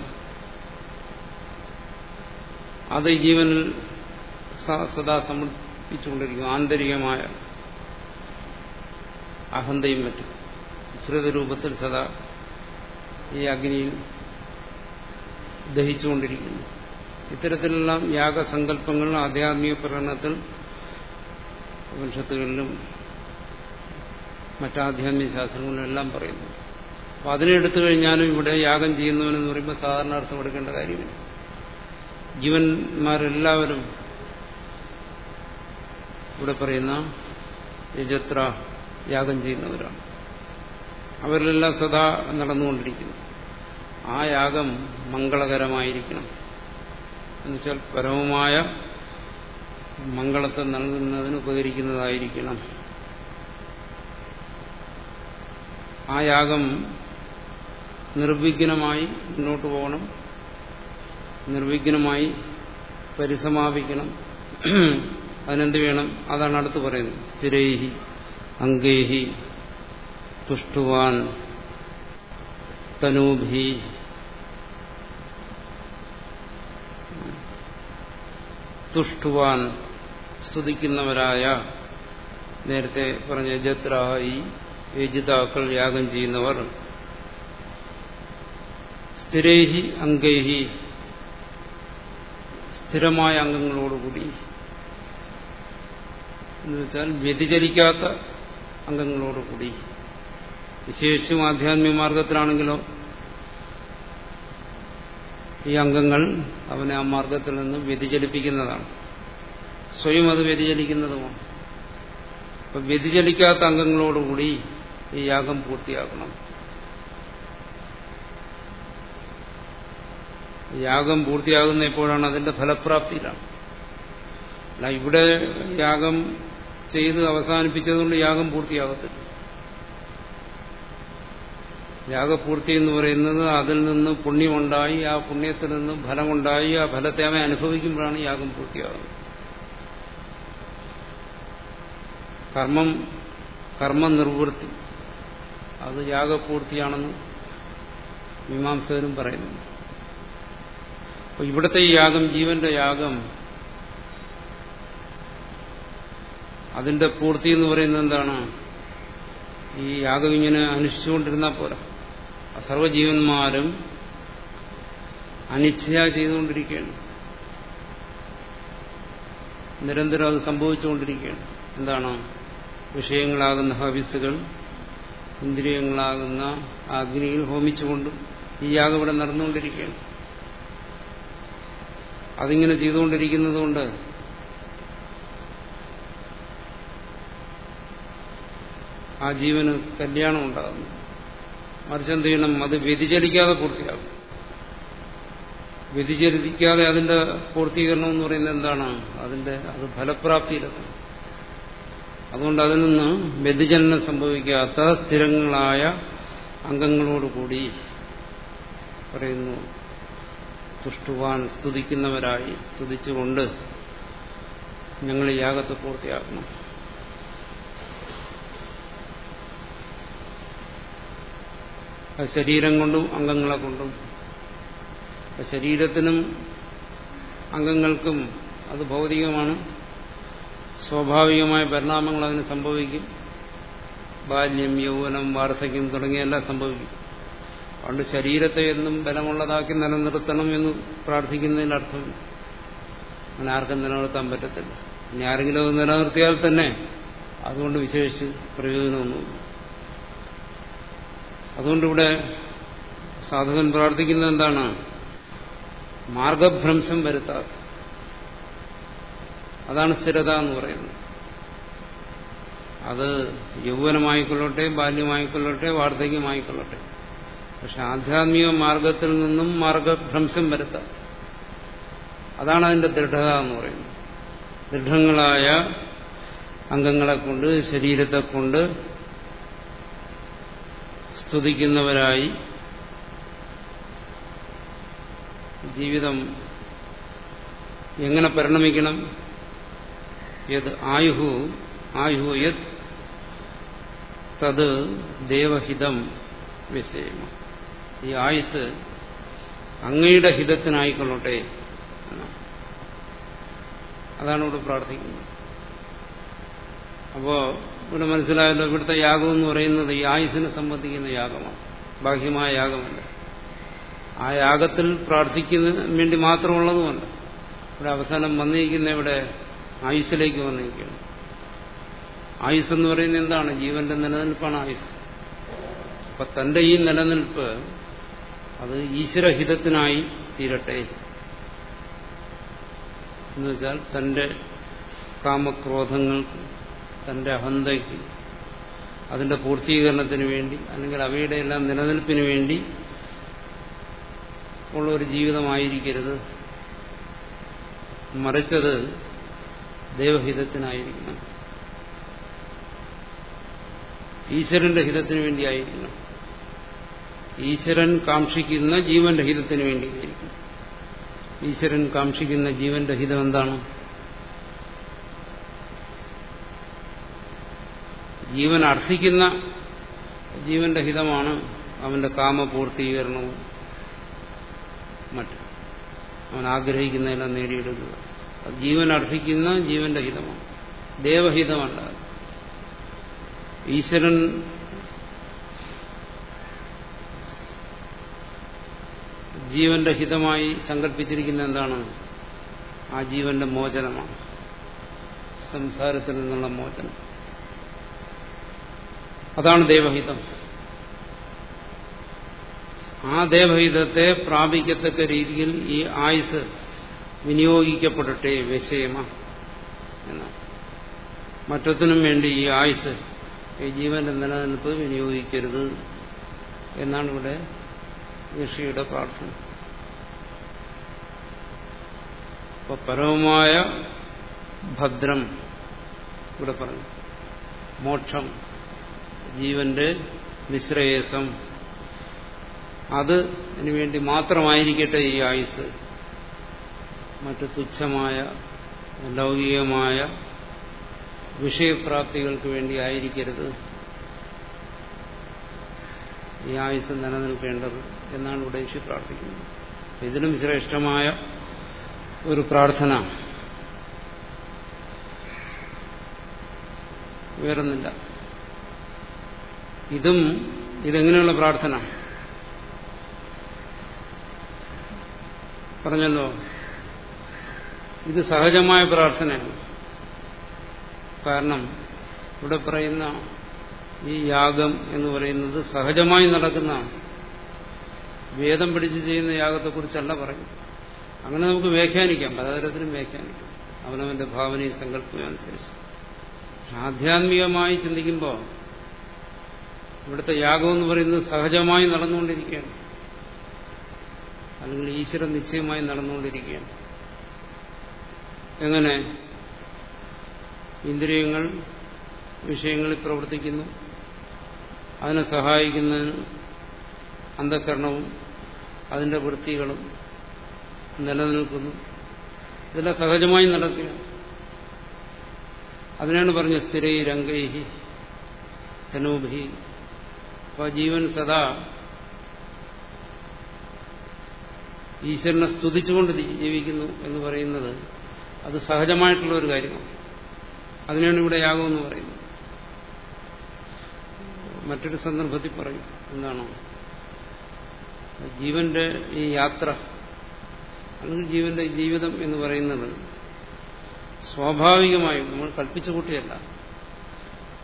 അത് ജീവനിൽ സദാ സമർപ്പിച്ചുകൊണ്ടിരിക്കും ആന്തരികമായ അഹന്തയും മറ്റും. ഘൃതരൂപത്തിൽ സദാ ഈ അഗ്നിയിൽ ദഹിച്ചുകൊണ്ടിരിക്കുന്നു. ഇത്തരത്തിലെല്ലാം യാഗസങ്കല്പങ്ങൾ ആധ്യാത്മിക പ്രകടനത്തിൽ ഉപനിഷത്തുകളിലും മറ്റാധ്യാത്മിക ശാസ്ത്രങ്ങളിലും എല്ലാം പറയുന്നു. അപ്പൊ അതിനെടുത്തു കഴിഞ്ഞാലും ഇവിടെ യാഗം ചെയ്യുന്നവനെന്ന് പറയുമ്പോൾ സാധാരണ അർത്ഥം എടുക്കേണ്ട കാര്യമില്ല. ജീവന്മാരെല്ലാവരും ഇവിടെ പറയുന്ന യജത്ര യാഗം ചെയ്യുന്നവരാണ്. അവരിലെല്ലാം സദാ നടന്നുകൊണ്ടിരിക്കുന്നു. ആ യാഗം മംഗളകരമായിരിക്കണം. എന്നുവെച്ചാൽ പരമമായ മംഗളത്തെ നൽകുന്നതിന് ഉപകരിക്കുന്നതായിരിക്കണം. ആ യാഗം നിർവിഘ്നമായി മുന്നോട്ട് പോകണം. നിർവിഘ്നമായി പരിസമാപിക്കണം. അതിനെന്ത് വേണം? അതാണ് അടുത്ത് പറയുന്നത്. സ്ഥിരൈഹി അങ്കേഹി തുഷ്ടുവാൻ തനൂഭി തുഷ്ടുവാൻ സ്തുതിക്കുന്നവരായ നേരത്തെ പറഞ്ഞ യജത്രായി യജിതാക്കൾ യാഗം ചെയ്യുന്നവർ. സ്ഥിരേഹി അംഗേഹി സ്ഥിരമായ അംഗങ്ങളോടുകൂടി എന്നുവെച്ചാൽ വ്യതിചലിക്കാത്ത അംഗങ്ങളോടുകൂടി. വിശേഷിച്ചും ആധ്യാത്മിക മാർഗത്തിലാണെങ്കിലോ ഈ അംഗങ്ങൾ അവനെ ആ മാർഗത്തിൽ നിന്ന് വ്യതിചലിപ്പിക്കുന്നതാണ്. സ്വയം അത് വ്യതിചലിക്കുന്നതുമാണ്. അപ്പൊ വ്യതിചലിക്കാത്ത അംഗങ്ങളോടുകൂടി ഈ യാഗം പൂർത്തിയാക്കണം. യാഗം പൂർത്തിയാകുന്ന എപ്പോഴാണ്? അതിന്റെ ഫലപ്രാപ്തിയിലാണ്. അല്ല ഇവിടെ യാഗം ചെയ്ത് അവസാനിപ്പിച്ചതുകൊണ്ട് യാഗം പൂർത്തിയാകത്തില്ല. യാഗപൂർത്തി എന്ന് പറയുന്നത് അതിൽ നിന്ന് പുണ്യമുണ്ടായി ആ പുണ്യത്തിൽ നിന്ന് ഫലമുണ്ടായി ആ ഫലത്തെ അവൻ അനുഭവിക്കുമ്പോഴാണ് യാഗം പൂർത്തിയാകുന്നത്. കർമ്മം കർമ്മനിർവൃത്തി അത് യാഗപൂർത്തിയാണെന്ന് മീമാംസകരും പറയുന്നു. അപ്പൊ ഇവിടുത്തെ ഈ യാഗം ജീവന്റെ യാഗം അതിന്റെ പൂർത്തി എന്ന് പറയുന്നത് എന്താണ്? ഈ യാഗം ഇങ്ങനെ അനുഷ്ഠിച്ചുകൊണ്ടിരുന്നാൽ പോരാ. സർവജീവന്മാരും അനിച്ഛയാ ചെയ്തുകൊണ്ടിരിക്കുകയാണ്. നിരന്തരം അത് സംഭവിച്ചുകൊണ്ടിരിക്കുകയാണ്. എന്താണ്? വിഷയങ്ങളാകുന്ന ഹവിസുകൾ ഇന്ദ്രിയങ്ങളാകുന്ന അഗ്നിയിൽ ഹോമിച്ചുകൊണ്ടും ഈ യാഗം ഇവിടെ നടന്നുകൊണ്ടിരിക്കുകയാണ്. അതിങ്ങനെ ചെയ്തുകൊണ്ടിരിക്കുന്നതുകൊണ്ട് ആ ജീവന് കല്യാണം ഉണ്ടാകുന്നു മറിച്ച് എന്ത് ചെയ്യണം? അത് വ്യതിചലിക്കാതെ പൂർത്തിയാകും. വ്യതിചലിക്കാതെ അതിന്റെ പൂർത്തീകരണം എന്ന് പറയുന്നത് എന്താണ്? അതിന്റെ അത് ഫലപ്രാപ്തിയിലെത്തണം അതുകൊണ്ട് അതിൽ നിന്ന് വ്യതിചലനം സംഭവിക്കാത്ത സ്ഥിരങ്ങളായ അംഗങ്ങളോടുകൂടി പറയുന്നു തുഷ്ടുവാൻ സ്തുതിക്കുന്നവരായി സ്തുതിച്ചുകൊണ്ട് ഞങ്ങൾ യാഗത്തെ പൂർത്തിയാക്കണം അത് ശരീരം കൊണ്ടും അംഗങ്ങളെ കൊണ്ടും. ശരീരത്തിനും അംഗങ്ങൾക്കും അത് ഭൗതികമാണ്. സ്വാഭാവികമായ പരിണാമങ്ങൾ അതിന് സംഭവിക്കും. ബാല്യം യൗവനം വാർദ്ധക്യം തുടങ്ങിയെല്ലാം സംഭവിക്കും. അതുകൊണ്ട് ശരീരത്തെ എന്നും ബലമുള്ളതാക്കി നിലനിർത്തണം എന്ന് പ്രാർത്ഥിക്കുന്നതിന് അർത്ഥം അങ്ങനെ ആർക്കും നിലനിർത്താൻ പറ്റത്തില്ല. ഇനി ആരെങ്കിലും അത് നിലനിർത്തിയാൽ തന്നെ അതുകൊണ്ട് വിശേഷിച്ച് പ്രയോജനമൊന്നുമില്ല. അതുകൊണ്ടിവിടെ സാധകൻ പ്രാർത്ഥിക്കുന്നത് എന്താണ്? മാർഗഭ്രംശം വരുത്താത്ത അതാണ് സ്ഥിരത എന്ന് പറയുന്നത്. അത് യൗവനമായിക്കൊള്ളട്ടെ ബാല്യമായിക്കൊള്ളട്ടെ വാർദ്ധക്യമായിക്കൊള്ളട്ടെ. പക്ഷെ ആധ്യാത്മിക മാർഗത്തിൽ നിന്നും മാർഗഭ്രംശം വരുത്താം. അതാണ് അതിന്റെ ദൃഢത എന്ന് പറയുന്നത്. ദൃഢങ്ങളായ അംഗങ്ങളെ കൊണ്ട് ശരീരത്തെ കൊണ്ട് സ്തുതിക്കുന്നവരായി ജീവിതം എങ്ങനെ പരിണമിക്കണം? യത് ആയുഹു ആയുഹു യത് തത് ദേവഹിതം വിഷയമ ഈ ആയുസ് അങ്ങയുടെ ഹിതത്തിനായിക്കൊള്ളട്ടെ അതാണ് ഇവിടെ പ്രാർത്ഥിക്കുന്നത്. അപ്പോ ഇവിടെ മനസ്സിലായല്ലോ ഇവിടുത്തെ യാഗം എന്ന് പറയുന്നത് ഈ ആയുസിനെ സംബന്ധിക്കുന്ന യാഗമാണ്. ബാഹ്യമായ യാഗമല്ല. ആ യാഗത്തിൽ പ്രാർത്ഥിക്കുന്നതിന് വേണ്ടി മാത്രമുള്ളതുമല്ല. ഇവിടെ അവസാനം വന്നിരിക്കുന്ന ഇവിടെ ആയുസ്സിലേക്ക് വന്നിരിക്കുകയാണ്. ആയുസ് എന്ന് പറയുന്നത് എന്താണ്? ജീവന്റെ നിലനിൽപ്പാണ് ആയുസ്. അപ്പൊ തന്റെ ഈ നിലനിൽപ്പ് അത് ഈശ്വരഹിതത്തിനായി തീരട്ടെ. എന്നുവെച്ചാൽ തന്റെ കാമക്രോധങ്ങൾക്ക് തന്റെ അഹന്തയ്ക്ക് അതിന്റെ പൂർത്തീകരണത്തിന് വേണ്ടി അല്ലെങ്കിൽ അവയുടെ എല്ലാം നിലനിൽപ്പിന് വേണ്ടി ഉള്ള ഒരു ജീവിതമായിരിക്കരുത്. മറിച്ചത് ദൈവഹിതത്തിനായിരിക്കണം. ഈശ്വരന്റെ ഹിതത്തിന് വേണ്ടിയായിരിക്കണം. ഈശ്വരൻ കാക്ഷിക്കുന്ന ജീവന്റെ ഹിതത്തിന് വേണ്ടിയായിരിക്കും ഈശ്വരൻ കാക്ഷിക്കുന്ന ജീവന്റെ ഹിതം എന്താണ് ജീവൻ അർഹിക്കുന്ന ജീവന്റെ ഹിതമാണ് അവന്റെ കാമപൂർത്തീകരണവും മറ്റും. അവൻ ആഗ്രഹിക്കുന്നതെല്ലാം നേടിയെടുക്കുക. ജീവൻ അർഹിക്കുന്ന ജീവന്റെ ഹിതമാണ്. ദേവഹിതമല്ല. ഈശ്വരൻ ജീവന്റെ ഹിതമായി സങ്കല്പിച്ചിരിക്കുന്ന എന്താണ്? ആ ജീവന്റെ മോചനമാണ്. സംസാരത്തിൽ നിന്നുള്ള മോചനം. അതാണ് ദേവഹിതം. ആ ദേവഹിതത്തെ പ്രാപിക്കത്തക്ക രീതിയിൽ ഈ ആയുസ് വിനിയോഗിക്കപ്പെടട്ടെ വിഷയമ. എന്നാണ് മറ്റത്തിനും വേണ്ടി ഈ ആയുസ് ഈ ജീവന്റെ നിലനിൽപ്പ് വിനിയോഗിക്കരുത് എന്നാണ് ഇവിടെ ഋഷിയുടെ പ്രാർത്ഥന. അപ്പൊ പരമമായ ഭദ്രം ഇവിടെ പറഞ്ഞു. മോക്ഷം. ജീവന്റെ നിശ്രേയസം. അത് അതിനു വേണ്ടി മാത്രമായിരിക്കട്ടെ ഈ ആയുസ്. മറ്റ് തുച്ഛമായ ലൗകികമായ വിഷയപ്രാപ്തികൾക്ക് വേണ്ടി ആയിരിക്കരുത്. ഈ ആയുസ് നിലനിൽക്കേണ്ടത് എന്നാണ് ഇവിടെ ഋഷി പ്രാർത്ഥിക്കുന്നത്. ഇതിലും ശ്രേഷ്ഠമായ ഒരു പ്രാർത്ഥന. വേറൊന്നില്ല ഇതും ഇതെങ്ങനെയുള്ള പ്രാർത്ഥന? പറഞ്ഞല്ലോ. ഇത് സഹജമായ പ്രാർത്ഥനയാണ്. കാരണം ഇവിടെ പറയുന്ന ഈ യാഗം എന്ന് പറയുന്നത് സഹജമായി നടക്കുന്ന വേദം പിടിച്ച് ചെയ്യുന്ന യാഗത്തെക്കുറിച്ചല്ല പറയും അങ്ങനെ നമുക്ക് വ്യാഖ്യാനിക്കാം. പലതരത്തിലും വ്യാഖ്യാനിക്കാം. അവനവന്റെ ഭാവനയും സങ്കല്പവും അനുസരിച്ച്. ആധ്യാത്മികമായി ചിന്തിക്കുമ്പോൾ ഇവിടുത്തെ യാഗം എന്ന് പറയുന്നത് സഹജമായി നടന്നുകൊണ്ടിരിക്കുകയാണ്. അല്ലെങ്കിൽ ഈശ്വരൻ നിശ്ചയമായി നടന്നുകൊണ്ടിരിക്കുകയാണ്. എങ്ങനെ? ഇന്ദ്രിയങ്ങൾ വിഷയങ്ങളിൽ പ്രവർത്തിക്കുന്നു. അതിനെ സഹായിക്കുന്നതിന് അന്ധകരണവും അതിന്റെ വൃത്തികളും നിലനിൽക്കുന്നു. ഇതെല്ലാം സഹജമായി നടക്കുകയാണ്. അതിനാണ് പറഞ്ഞ സ്ഥിരൈ രംഗൈഹി തനൂഭി അപ്പൊ ജീവൻ സദാ ഈശ്വരനെ സ്തുതിച്ചുകൊണ്ട് ജീവിക്കുന്നു എന്ന് പറയുന്നത് അത് സഹജമായിട്ടുള്ള ഒരു കാര്യമാണ്. അതിനാണ് ഇവിടെ യാഗമെന്ന് പറയുന്നത്. മറ്റൊരു സന്ദർഭത്തിൽ പറയും എന്താണോ? ജീവന്റെ ഈ യാത്ര അല്ലെങ്കിൽ ജീവന്റെ ജീവിതം എന്ന് പറയുന്നത് സ്വാഭാവികമായും നമ്മൾ കൽപ്പിച്ചു കൂട്ടിയല്ല.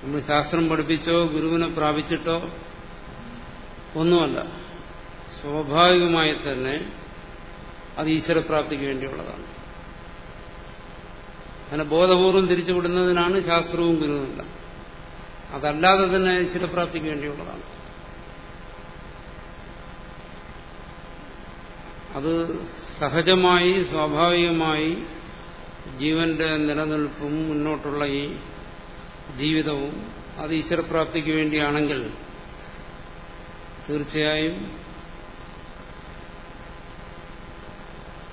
നമ്മൾ ശാസ്ത്രം പഠിപ്പിച്ചോ ഗുരുവിനെ പ്രാപിച്ചിട്ടോ ഒന്നുമല്ല. സ്വാഭാവികമായി തന്നെ അത് ഈശ്വരപ്രാപ്തിക്ക് വേണ്ടിയുള്ളതാണ്. അങ്ങനെ ബോധപൂർവം തിരിച്ചുവിടുന്നതിനാണ് ശാസ്ത്രവും ഗുരുവുമല്ല. അതല്ലാതെ തന്നെ ഈശ്വരപ്രാപ്തിക്ക് വേണ്ടിയുള്ളതാണ്. അത് സഹജമായി സ്വാഭാവികമായി ജീവന്റെ നിലനിൽപ്പും മുന്നോട്ടുള്ള ഈ ജീവിതവും അത് ഈശ്വരപ്രാപ്തിക്ക് വേണ്ടിയാണെങ്കിൽ തീർച്ചയായും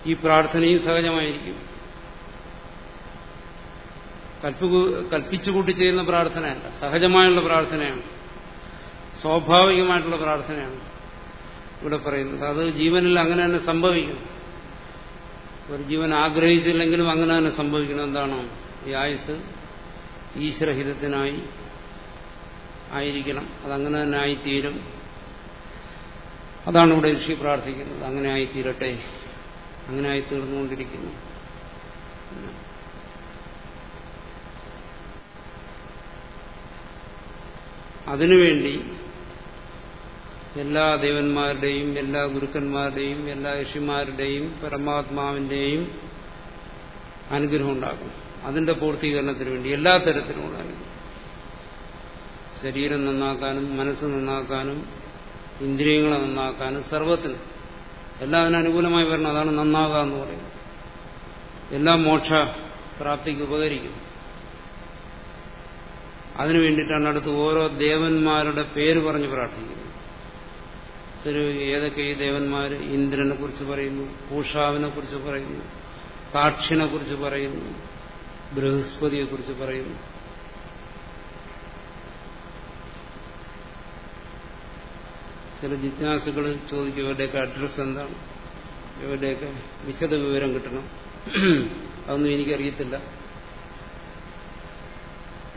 ഈ പ്രാർത്ഥനയും സഹജമായിരിക്കും. കൽപ്പിച്ചു കൽപ്പിച്ചുകൂട്ടി ചെയ്യുന്ന പ്രാർത്ഥനയല്ല സഹജമായുള്ള പ്രാർത്ഥനയാണ്. സ്വാഭാവികമായിട്ടുള്ള പ്രാർത്ഥനയാണ് ഇവിടെ പറയുന്നത്. അത് ജീവനിൽ അങ്ങനെ തന്നെ സംഭവിക്കും ഒരു ജീവൻ ആഗ്രഹിച്ചില്ലെങ്കിലും അങ്ങനെ തന്നെ സംഭവിക്കണം എന്താണ്? ഈ ആയുസ് ഈശ്വരഹിതത്തിനായി ആയിരിക്കണം. അതങ്ങനെ തന്നെ ആയിത്തീരും. അതാണ് ഇവിടെ ഋഷി പ്രാർത്ഥിക്കുന്നത്. അങ്ങനെ ആയി തീരട്ടെ അങ്ങനെ ആയി തീർന്നുകൊണ്ടിരിക്കുന്നു അതിനുവേണ്ടി എല്ലാ ദേവന്മാരുടെയും എല്ലാ ഗുരുക്കന്മാരുടെയും എല്ലാ ഋഷിമാരുടെയും പരമാത്മാവിന്റെയും അനുഗ്രഹം ഉണ്ടാകും അതിന്റെ പൂർത്തീകരണത്തിന് വേണ്ടി എല്ലാ തരത്തിലുമുള്ള അനുഗ്രഹം. ശരീരം നന്നാക്കാനും മനസ്സ് നന്നാക്കാനും ഇന്ദ്രിയങ്ങളെ നന്നാക്കാനും സർവത്തിന് എല്ലാം അതിനനുകൂലമായി വരണം. അതാണ് നന്നാകുക എന്ന് പറയുന്നത്. എല്ലാം മോക്ഷ പ്രാപ്തിക്ക് ഉപകരിക്കും. അതിനു വേണ്ടിയിട്ടാണ് അടുത്ത് ഓരോ ദേവന്മാരുടെ പേര് പറഞ്ഞ് പ്രാർത്ഥിക്കുന്നത്. ഒരു ഏതൊക്കെ ഈ ദേവന്മാർ ഇന്ദ്രനെ കുറിച്ച് പറയുന്നു പൂഷാവിനെ കുറിച്ച് പറയുന്നു കാക്ഷിനെ കുറിച്ച് പറയുന്നു ബൃഹസ്പതിയെ കുറിച്ച് പറയുന്നു. ചില ജിജ്ഞാസുകൾ ചോദിക്കും ഇവരുടെയൊക്കെ അഡ്രസ് എന്താണ്? ഇവരുടെയൊക്കെ വിശദ വിവരം കിട്ടണം. അതൊന്നും എനിക്കറിയത്തില്ല.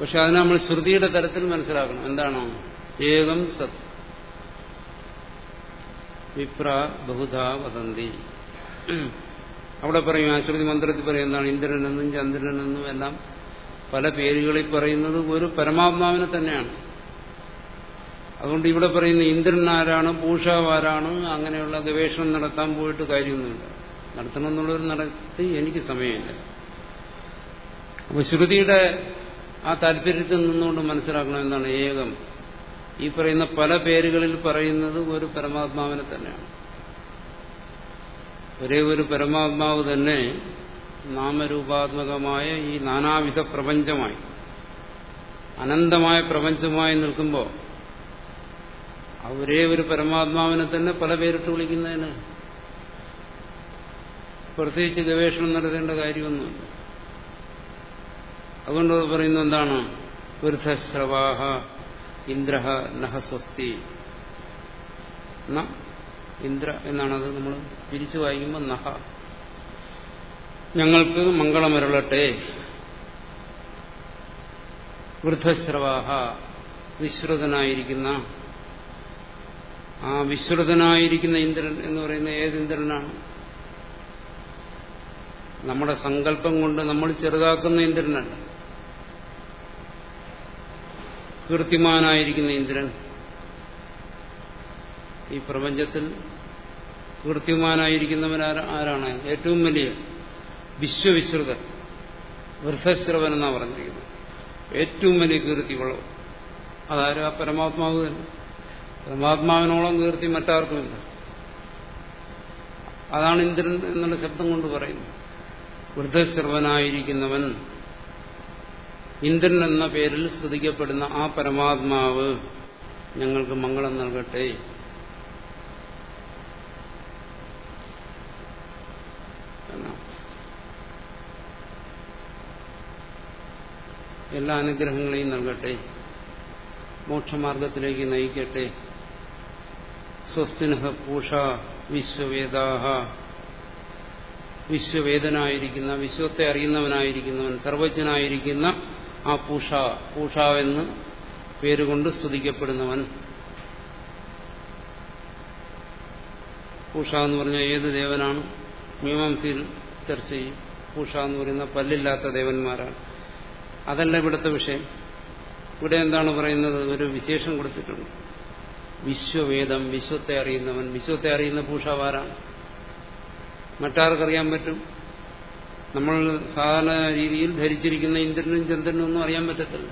പക്ഷെ അതിനെ നമ്മൾ ശ്രുതിയുടെ തരത്തിൽ മനസ്സിലാക്കണം. എന്താണോ? ഏകം സത്. വിപ്ര ബഹുധ വദന്തി. അവിടെ പറയും ആ ശ്രുതി മന്ത്രത്തിൽ പറയും എന്താണ്? ഇന്ദ്രനെന്നും ചന്ദ്രനെന്നും എല്ലാം പല പേരുകളിൽ പറയുന്നത് ഒരു പരമാത്മാവിനെ തന്നെയാണ്. അതുകൊണ്ട് ഇവിടെ പറയുന്ന ഇന്ദ്രൻ ആരാണ് പൂഷാവ് ആരാണ് അങ്ങനെയുള്ള ഗവേഷണം നടത്താൻ പോയിട്ട് കാര്യമൊന്നുമില്ല. നടത്തണമെന്നുള്ളൊരു നടത്തി എനിക്ക് സമയമില്ല. അപ്പൊ ശ്രുതിയുടെ ആ താല്പര്യത്തിൽ നിന്നുകൊണ്ട് മനസ്സിലാക്കണമെന്നാണ് ഏകം. ഈ പറയുന്ന പല പേരുകളിൽ പറയുന്നത് ഒരു പരമാത്മാവിനെ തന്നെയാണ്. ഒരേ ഒരു പരമാത്മാവ് തന്നെ നാമരൂപാത്മകമായ ഈ നാനാവിധ പ്രപഞ്ചമായി അനന്തമായ പ്രപഞ്ചമായി നിൽക്കുമ്പോൾ ഒരേ ഒരു പരമാത്മാവിനെ തന്നെ പല പേരിട്ട് വിളിക്കുന്നതിന് പ്രത്യേകിച്ച് ഗവേഷണം നടത്തേണ്ട കാര്യമൊന്നുമില്ല. അതുകൊണ്ട് പറയുന്നത് എന്താണ്? വൃദ്ധശ്രവാഹ ഇന്ദ്ര നഹ സ്വസ്തി. ഇന്ദ്ര എന്നാണത് നമ്മൾ പിരിച്ചു വായിക്കുമ്പോൾ നഹ. ഞങ്ങൾക്ക് മംഗളമരുളട്ടെ വൃദ്ധശ്രവാഹ വിശ്രുതനായിരിക്കുന്ന ആ വിശ്രുതനായിരിക്കുന്ന ഇന്ദ്രൻ എന്ന് പറയുന്ന ഏത് ഇന്ദ്രനാണ്? നമ്മുടെ സങ്കല്പം കൊണ്ട് നമ്മൾ ചെറുതാക്കുന്ന ഇന്ദ്രനല്ല. കീർത്തിമാനായിരിക്കുന്ന ഇന്ദ്രൻ ഈ പ്രപഞ്ചത്തിൽ കീർത്തിമാനായിരിക്കുന്നവൻ ആരാണ്? ഏറ്റവും വലിയ വിശ്വവിശ്രുതൻ വൃദ്ധശ്രവൻ എന്നാണ് പറഞ്ഞിരിക്കുന്നത്. ഏറ്റവും വലിയ കീർത്തികളോ അതാരും? ആ പരമാത്മാവ് തന്നെ. പരമാത്മാവിനോളം കീർത്തി മറ്റാർക്കുമില്ല അതാണ് ഇന്ദ്രൻ എന്നുള്ള ശബ്ദം കൊണ്ട് പറയുന്നത്. വൃദ്ധശ്രവനായിരിക്കുന്നവൻ ഇന്ദ്രൻ എന്ന പേരിൽ സ്തുതിക്കപ്പെടുന്ന ആ പരമാത്മാവ് ഞങ്ങൾക്ക് മംഗളം നൽകട്ടെ. എല്ലാ അനുഗ്രഹങ്ങളെയും നൽകട്ടെ. മോക്ഷമാർഗത്തിലേക്ക് നയിക്കട്ടെ. സ്വസ്തിനഹ പൂഷ വിശ്വവേദാഹ. വിശ്വവേദനായിരിക്കുന്ന വിശ്വത്തെ അറിയുന്നവനായിരിക്കുന്നവൻ സർവജ്ഞനായിരിക്കുന്ന ആ പൂഷ പൂഷ പൂഷാവെന്ന് പേരുകൊണ്ട് സ്തുതിക്കപ്പെടുന്നവൻ. പൂഷ എന്ന് പറഞ്ഞ ഏത് ദേവനാണ്? മീമാംസയിൽ ചർച്ച ചെയ്യും. പൂഷ എന്ന് പറയുന്ന പല്ലില്ലാത്ത ദേവന്മാരാണ്. അതല്ല ഇവിടുത്തെ വിഷയം. ഇവിടെ എന്താണ് പറയുന്നത്? ഒരു വിശേഷം കൊടുത്തിട്ടുണ്ട്. വിശ്വവേദം വിശ്വത്തെ അറിയുന്നവൻ. വിശ്വത്തെ അറിയുന്ന പൂഷാവാരാണ്. മറ്റാർക്കറിയാൻ പറ്റും? നമ്മൾ സാധാരണ രീതിയിൽ ധരിച്ചിരിക്കുന്ന ഇന്ദ്രനും ചന്ദ്രനും ഒന്നും അറിയാൻ പറ്റത്തില്ല.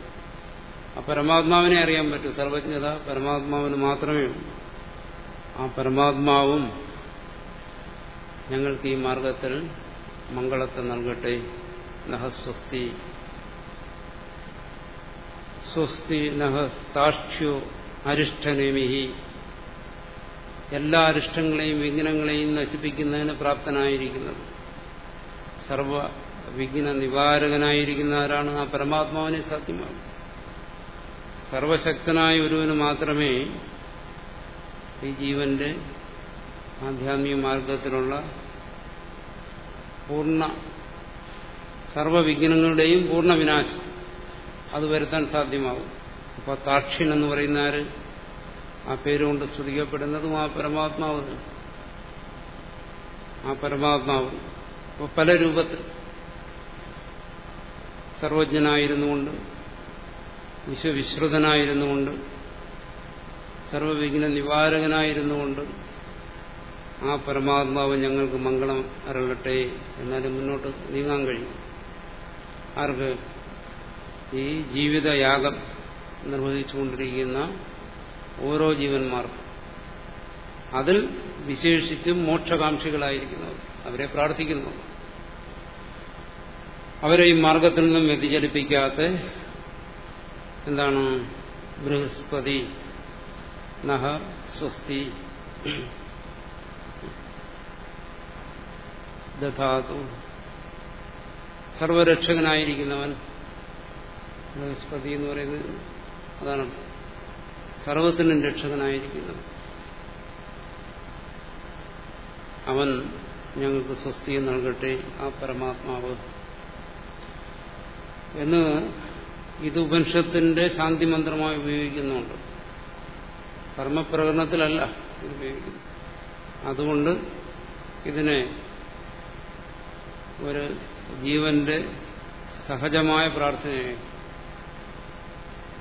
ആ പരമാത്മാവിനെ അറിയാൻ പറ്റും. സർവജ്ഞത പരമാത്മാവിന് മാത്രമേ ഉള്ളൂ. ആ പരമാത്മാവും ഞങ്ങൾക്ക് ഈ മാർഗത്തിൽ മംഗളത്തെ നൽകട്ടെ. നഹ സ്വസ്തി. സ്വസ്തി നഹ താക്ഷ്യോ അരിഷ്ടനേമിഹി എല്ലാ അരിഷ്ടങ്ങളെയും വിഘ്നങ്ങളെയും നശിപ്പിക്കുന്നതിന് പ്രാപ്തനായിരിക്കുന്നത്. സർവ വിഘ്ന നിവാരകനായിരിക്കുന്ന ആരാണ്? ആ പരമാത്മാവിനെ സാധ്യമാകും സർവശക്തനായ ഒരുവന് മാത്രമേ ഈ ജീവന്റെ ആധ്യാത്മിക മാർഗത്തിലുള്ള പൂർണ സർവവിഘ്നങ്ങളുടെയും പൂർണ വിനാശം അത് വരുത്താൻ സാധ്യമാകും അപ്പോൾ താക്ഷിൻ എന്ന് പറയുന്ന ആര്? ആ പേരുകൊണ്ട് സ്തുതിക്കപ്പെടുന്നതും ആ പരമാത്മാവ് ആ പരമാത്മാവ്. അപ്പോൾ പല രൂപത്തിൽ സർവജ്ഞനായിരുന്നുകൊണ്ട് വിശ്വവിശ്രുതനായിരുന്നുകൊണ്ട് സർവവിഘ്ന നിവാരകനായിരുന്നുകൊണ്ട് ആ പരമാത്മാവ് ഞങ്ങൾക്ക് മംഗളം അരളട്ടെ എന്നാലും മുന്നോട്ട് നീങ്ങാൻ കഴിയും. ആർക്ക്? ഈ ജീവിതയാഗം. നിർവഹിച്ചുകൊണ്ടിരിക്കുന്ന ഓരോ ജീവന്മാർക്കും. അതിൽ വിശേഷിച്ചും മോക്ഷകാംക്ഷികളായിരിക്കുന്നവർ. അവരെ പ്രാർത്ഥിക്കുന്നു. അവരെ ഈ മാർഗത്തിൽ നിന്നും വ്യതിചലിപ്പിക്കാത്ത എന്താണ്? ബൃഹസ്പതി നഹ സ്വസ്തി ദധാതു. സർവരക്ഷകനായിരിക്കുന്നവൻ ബൃഹസ്പതി എന്ന് പറയുന്നത് അതാണ് സർവത്തിനും രക്ഷകനായിരിക്കുന്നത്. അവൻ ഞങ്ങൾക്ക് സ്വസ്തി നൽകട്ടെ ആ പരമാത്മാവ്. എന്ന് ഇത് ഉപനിഷത്തിന്റെ ശാന്തി മന്ത്രമായി ഉപയോഗിക്കുന്നുണ്ട് കർമ്മപ്രകടനത്തിലല്ല ഉപയോഗിക്കുന്നു അതുകൊണ്ട് ഇതിനെ ഒരു ജീവന്റെ സഹജമായ പ്രാർത്ഥനയായി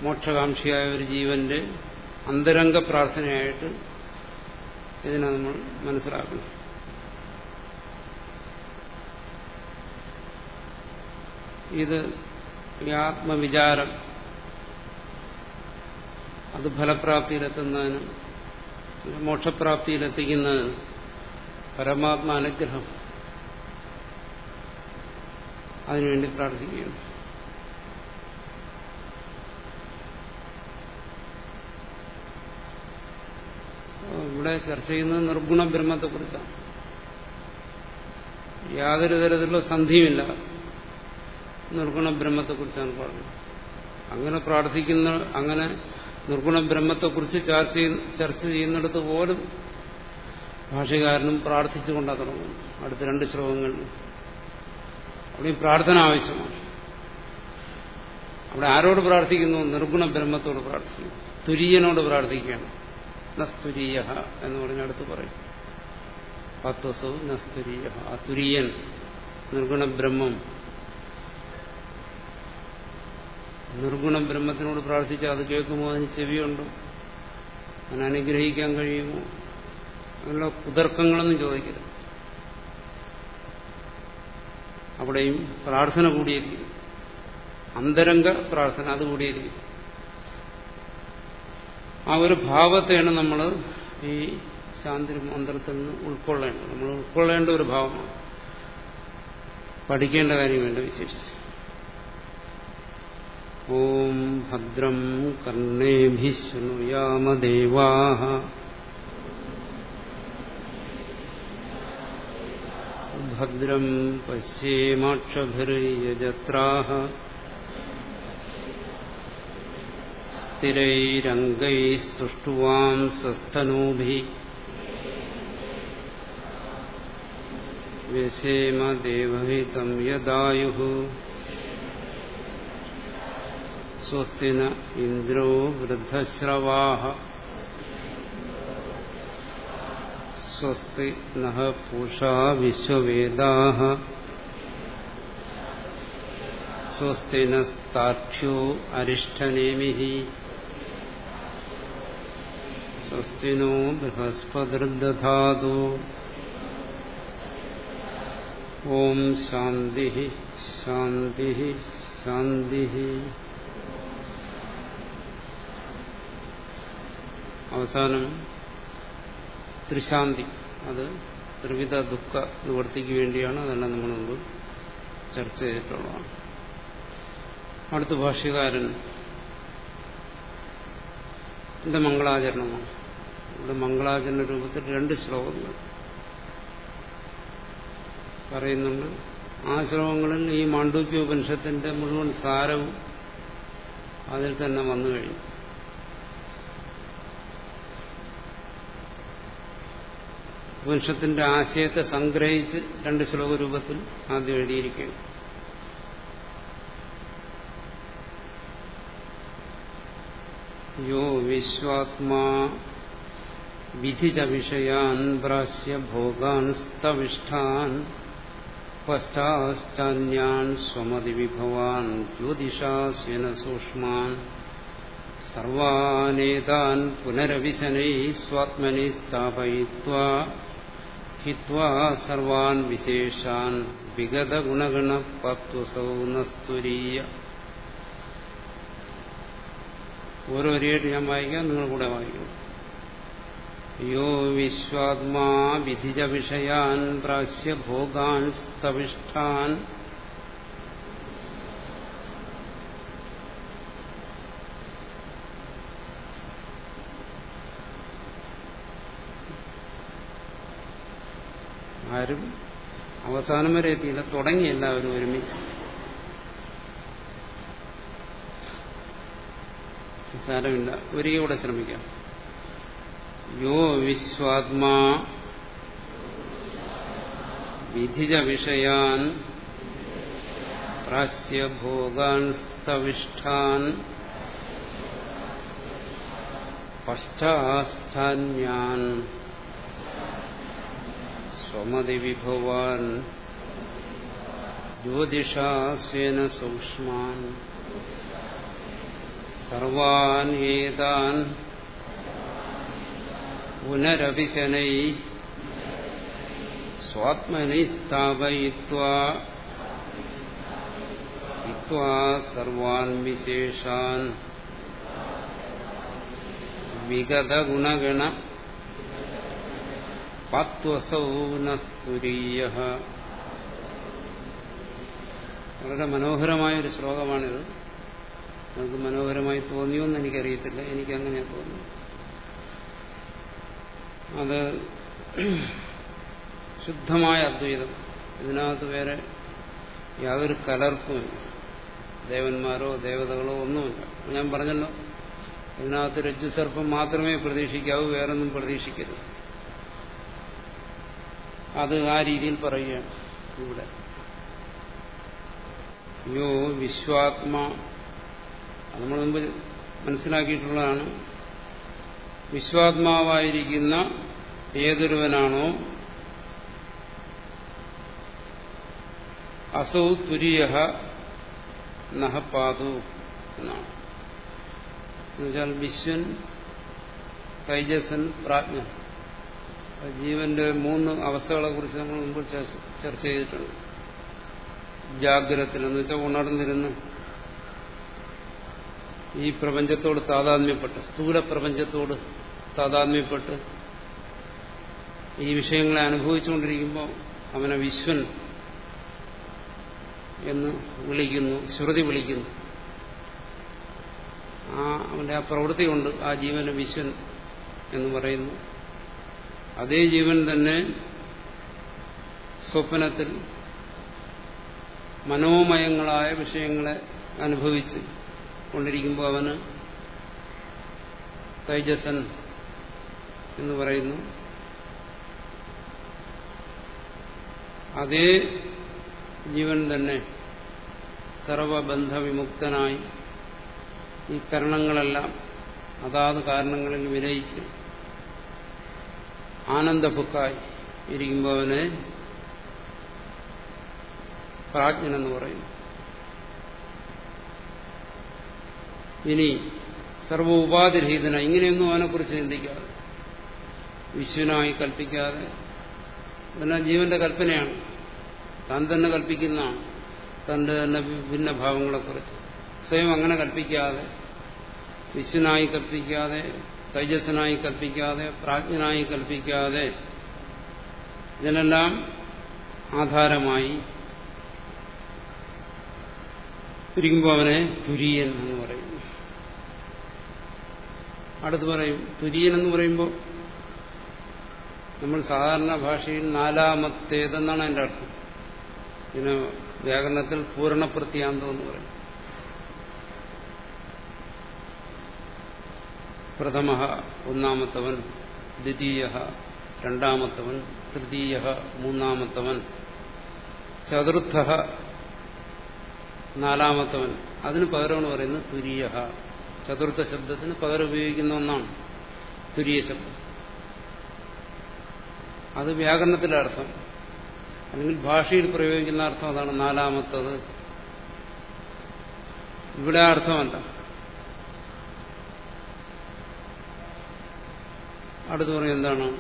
മോക്ഷകാംക്ഷിയായ ഒരു ജീവന്റെ അന്തരംഗ പ്രാർത്ഥനയായിട്ട് ഇതിനെ നമ്മൾ മനസ്സിലാക്കണം ഇത് ആത്മവിചാരം അത് ഫലപ്രാപ്തിയിലെത്തുന്നതിനും മോക്ഷപ്രാപ്തിയിലെത്തിക്കുന്നതിനും പരമാത്മാനുഗ്രഹം. അതിനുവേണ്ടി പ്രാർത്ഥിക്കുകയാണ്. ഇവിടെ ചർച്ച ചെയ്യുന്നത് നിർഗുണ ബ്രഹ്മത്തെക്കുറിച്ചാണ്. യാതൊരു തരത്തിലുള്ള സന്ധിയുമില്ല. നിർഗുണ ബ്രഹ്മത്തെക്കുറിച്ചാണ് പറഞ്ഞത്. അങ്ങനെ പ്രാർത്ഥിക്കുന്ന അങ്ങനെ നിർഗുണ ബ്രഹ്മത്തെക്കുറിച്ച് ചർച്ച ചർച്ച ചെയ്യുന്നിടത്ത് പോലും ഭാഷകാരനും പ്രാർത്ഥിച്ചുകൊണ്ടാണ് തുടങ്ങുന്നത്. അടുത്ത രണ്ട് ശ്ലോകങ്ങളിൽ. അവിടെയും പ്രാർത്ഥന ആവശ്യമാണ്. അവിടെ ആരോട് പ്രാർത്ഥിക്കുന്നു? നിർഗുണ ബ്രഹ്മത്തോട് പ്രാർത്ഥിക്കുന്നു. തുര്യനോട് പ്രാർത്ഥിക്കുകയാണ്. നസ്തുരീയ എന്ന് പറഞ്ഞ അടുത്ത് പറയും. പത്വസു നസ്തുരീയ നിർഗുണബ്രഹ്മം. നിർഗുണ ബ്രഹ്മം നിർഗുണ ബ്രഹ്മത്തിനോട് പ്രാർത്ഥിച്ചാൽ അത് കേൾക്കുമോ? അതിന് ചെവിയുണ്ടോ? അതിനെ അനുഗ്രഹിക്കാൻ കഴിയുമോ? അങ്ങനെയുള്ള കുതർക്കങ്ങളൊന്നും ചോദിക്കരുത്. അവിടെയും പ്രാർത്ഥന കൂടിയിരിക്കും അന്തരംഗ പ്രാർത്ഥന അത് കൂടിയിരിക്കും ആ ഒരു ഭാവത്തെയാണ് നമ്മൾ ഈ ശാന്തി മന്ത്രത്തിൽ നിന്ന് ഉൾക്കൊള്ളേണ്ടത്. നമ്മൾ ഉൾക്കൊള്ളേണ്ട ഒരു ഭാവമാണ്. പഠിക്കേണ്ട വേണ്ട വിശേഷിച്ച്. ഓം ഭദ്രം കർണേഭിശൃണുയാമദേവാ ഭദ്രം പശ്യേമാക്ഷഭിർയജത്രാ സ്ഥിരൈരംഗൈസ്തുഷ്ടുവാം സസ്തനൂഭി വ്യശേമ ദേവഹിതം യദായു. സ്വസ്തി ന ഇന്ദ്രോ വൃദ്ധശ്രവാ സ്വസ്തി നഃ പൂഷാ വിശ്വവേദാ സ്വസ്തി നസ്താക്ഷ്യോ അരിഷ്ടനേമി സ്വസ്തി ബൃഹസ്പതിർദാതു ഓം ശാന്തി ശാന്തി ശാന്തി അവസാനം ത്രിശാന്തി. അത് ത്രിവിധ ദുഃഖ നിവർത്തിക്ക് വേണ്ടിയാണ് അതെല്ലാം നമ്മൾ മുമ്പ് ചർച്ച ചെയ്തിട്ടുള്ളതാണ്. അടുത്ത ഭാഷ്യകാരൻ. ഇത് മംഗളാചരണമാണ്. ഇവിടെ മംഗളാചരണ രൂപത്തിൽ രണ്ട് ശ്ലോകങ്ങൾ പറയുന്നുണ്ട്. ആ ശ്ലോകങ്ങളിൽ ഈ മാണ്ഡൂക്യ ഉപനിഷത്തിന്റെ മുഴുവൻ സാരവും അതിൽ തന്നെ വന്നു കഴിഞ്ഞു. ഉപനിഷത്തിന്റെ ആശയത്തെ സംഗ്രഹിച്ച് രണ്ട് ശ്ലോക രൂപത്തിൽ ആദ്യം എഴുതിയിരിക്കുകയാണ്. യോ വിശ്വാത്മാ വിധിച്ച വിഷയാൻ പ്രാസ്യ ഭോഗാൻ സ്തവിഷ്ഠാൻ പശ്ചാശ്ചാന്യാൻ സ്വമതി വിഭവാൻ ജ്യോതിഷാസ്യന സൂക്ഷ്മാൻ സർവാനേതാൻ പുനരവിശനൈ സ്വാത്മനി സ്ഥാപയിത്വാ സർവാൻ വിശേഷാൻ വിഗതഗുണഗണ പത്വസൗ നസ്തുരീയ ഓരോരിയായിട്ട് ഞാൻ വായിക്കാം നിങ്ങൾ കൂടെ വായിക്കും. യോ വിശ്വാത്മാ വിധിജ വിഷയാൻ പ്രാശ്യ ഭോഗാൻ സ്തവിഷ്ഠാൻ ആരും അവസാനം വരെ എത്തിയില്ല. തുടങ്ങി എല്ലാവരും ഒരുമിച്ച്. സാരമില്ല. ഒരേ കൂടെ ശ്രമിക്കാം. യോ വിശ്വാത്മാ വിധിജ വിഷയാൻ പ്രാസ്യ ഭോഗാൻ സ്തവിഷ്ഠാൻ പശ്ചാസ്ഥാന്യാൻ സ്വമതി വിഭവാൻ ജ്യോതിഷാസ്വേന സൂക്ഷ്മാൻ സർവാൻ ഏതാൻ പുനരഭിശനൈ സ്വാത്മനി സ്ഥാപയിത്വാ ഹിത്വാ സർവാൻ വിശേഷാൻ വിഗതഗുണഗണ പാത്വസൗ വളരെ മനോഹരമായൊരു ശ്ലോകമാണിത്. നമുക്ക് മനോഹരമായി തോന്നിയോ എന്ന് എനിക്കറിയത്തില്ല. എനിക്ക് തോന്നുന്നത് തോന്നുന്നു. അത് ശുദ്ധമായ അദ്വൈതം. ഇതിനകത്ത് വേറെ യാതൊരു കലർപ്പുമില്ല ദേവന്മാരോ ദേവതകളോ ഒന്നുമില്ല. ഞാൻ പറഞ്ഞല്ലോ ഇതിനകത്ത് രജ്ജുസർപ്പം മാത്രമേ പ്രതീക്ഷിക്കാവൂ വേറൊന്നും പ്രതീക്ഷിക്കരുത്. അത് ആ രീതിയിൽ പറയുകയാണ് ഇവിടെ. യോ വിശ്വാത്മാ. നമ്മൾ മുമ്പ് മനസ്സിലാക്കിയിട്ടുള്ളതാണ്. വിശ്വാത്മാവായിരിക്കുന്ന ഏതൊരുവനാണോ അസൗ തുര്യ നഹപാതു എന്നാണ്. എന്നുവെച്ചാൽ വിശ്വൻ തൈജസൻ പ്രാജ്ഞ ജീവന്റെ മൂന്ന് അവസ്ഥകളെ കുറിച്ച് നമ്മൾ മുമ്പ് ചർച്ച ചെയ്തിട്ടുണ്ട്. ജാഗ്രതത്തിൽ എന്ന് വെച്ചാൽ ഉണർന്നിരുന്ന് ഈ പ്രപഞ്ചത്തോട് താതാത്മ്യപ്പെട്ട് സ്ഥൂല പ്രപഞ്ചത്തോട് താതാത്മ്യപ്പെട്ട് ഈ വിഷയങ്ങളെ അനുഭവിച്ചുകൊണ്ടിരിക്കുമ്പോൾ അവനെ വിശ്വൻ എന്ന് വിളിക്കുന്നു ശ്രുതി വിളിക്കുന്നു. ആ അവന്റെ ആ പ്രവൃത്തി കൊണ്ട് ആ ജീവന് വിശ്വൻ എന്ന് പറയുന്നു. അതേ ജീവൻ തന്നെ സ്വപ്നത്തിൽ മനോമയങ്ങളായ വിഷയങ്ങളെ അനുഭവിച്ച് കൊണ്ടിരിക്കുമ്പോൾ അവന് തൈജസൻ എന്ന് പറയുന്നു. അതേ ജീവൻ തന്നെ സർവബന്ധവിമുക്തനായി ഈ കരണങ്ങളെല്ലാം അതാത് കാരണങ്ങളിൽ വിനയിച്ച് ആനന്ദഭുക്കായി ഇരിക്കുമ്പോൾ അവനെ പ്രാജ്ഞനെന്ന് പറയുന്നു. ഇനി സർവ ഉപാധിരഹിതന ഇങ്ങനെയൊന്നും അവനെക്കുറിച്ച് ചിന്തിക്കാതെ വിശ്വനായി കൽപ്പിക്കാതെ. ഇതെല്ലാം ജീവന്റെ കൽപ്പനയാണ്. താൻ തന്നെ കൽപ്പിക്കുന്ന തന്റെ തന്നെ വിഭിന്ന ഭാവങ്ങളെക്കുറിച്ച് സ്വയം അങ്ങനെ കൽപ്പിക്കാതെ വിശ്വനായി കൽപ്പിക്കാതെ തൈജസ്സനായി കൽപ്പിക്കാതെ പ്രാജ്ഞനായി കൽപ്പിക്കാതെ ഇതിനെല്ലാം ആധാരമായി തിരിക്കുമ്പോൾ അവനെ തുര്യൻ എന്ന് പറയുന്നു അടുത്ത് പറയും തുര്യൻ എന്ന് പറയുമ്പോൾ നമ്മൾ സാധാരണ ഭാഷയിൽ നാലാമത്തേതെന്നാണ് എന്റെ അർത്ഥം. പിന്നെ വ്യാകരണത്തിൽ പൂർണപ്രത്യാന്തം എന്ന് പറയും. പ്രഥമ ഒന്നാമത്തവൻ ദ്വിതീയ രണ്ടാമത്തവൻ തൃതീയ മൂന്നാമത്തവൻ ചതുർത്ഥ നാലാമത്തവൻ. അതിന് പകരമാണ് പറയുന്നത് തുരീയ. ചതുർത്ഥ ശബ്ദത്തിന് പകരം ഉപയോഗിക്കുന്ന ഒന്നാണ് തുരീയ ശബ്ദം. അത് വ്യാകരണത്തിലെ അർത്ഥം. അല്ലെങ്കിൽ ഭാഷയിൽ പ്രയോഗിക്കുന്ന അർത്ഥം അതാണ് നാലാമത്തത്. ഇവിടെ അർത്ഥമല്ല അടുത്ത് പറയും എന്താണ്?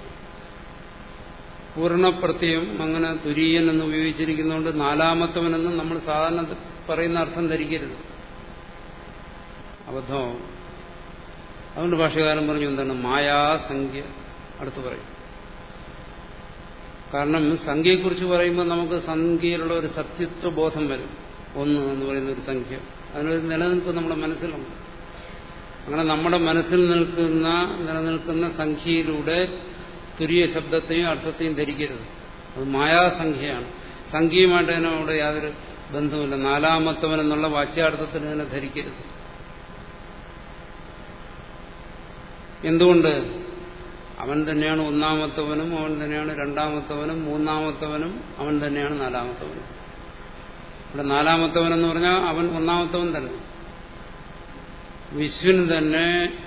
പൂർണപ്രത്യം അങ്ങനെ തുരീയൻ എന്ന് ഉപയോഗിച്ചിരിക്കുന്നതുകൊണ്ട് നാലാമത്തവനെന്ന് നമ്മൾ സാധാരണ പറയുന്ന അർത്ഥം ധരിക്കരുത്. അബദ്ധമാവും അതുകൊണ്ട് ഭാഷകാരൻ പറഞ്ഞു എന്താണ്? മായാസംഖ്യ. അടുത്ത് പറയും. കാരണം സംഖ്യയെക്കുറിച്ച് പറയുമ്പോൾ നമുക്ക് സംഖ്യയിലുള്ള ഒരു സത്യത്വ ബോധം വരും. ഒന്ന് എന്ന് പറയുന്ന ഒരു സംഖ്യ. അതിനൊരു നിലനിൽപ്പ് നമ്മുടെ മനസ്സിലുണ്ട്. അങ്ങനെ നമ്മുടെ മനസ്സിൽ നിൽക്കുന്ന നിലനിൽക്കുന്ന സംഖ്യയിലൂടെ തുരിയ ശബ്ദത്തെയും അർത്ഥത്തെയും ധരിക്കരുത്. അത് മായാസംഖ്യയാണ്. സംഖ്യയുമായിട്ട് അതിനോട് യാതൊരു ബന്ധമില്ല നാലാമത്തവൻ എന്നുള്ള വാച്യാർത്ഥത്തിൽ തന്നെ ധരിക്കരുത്. എന്തുകൊണ്ട്? അവൻ തന്നെയാണ് ഒന്നാമത്തവനും അവൻ തന്നെയാണ് രണ്ടാമത്തവനും മൂന്നാമത്തവനും അവൻ തന്നെയാണ് നാലാമത്തവനും. ഇവിടെ നാലാമത്തവൻ എന്ന് പറഞ്ഞാൽ അവൻ ഒന്നാമത്തവൻ തന്നെ. വിശ്വൻ തന്നെ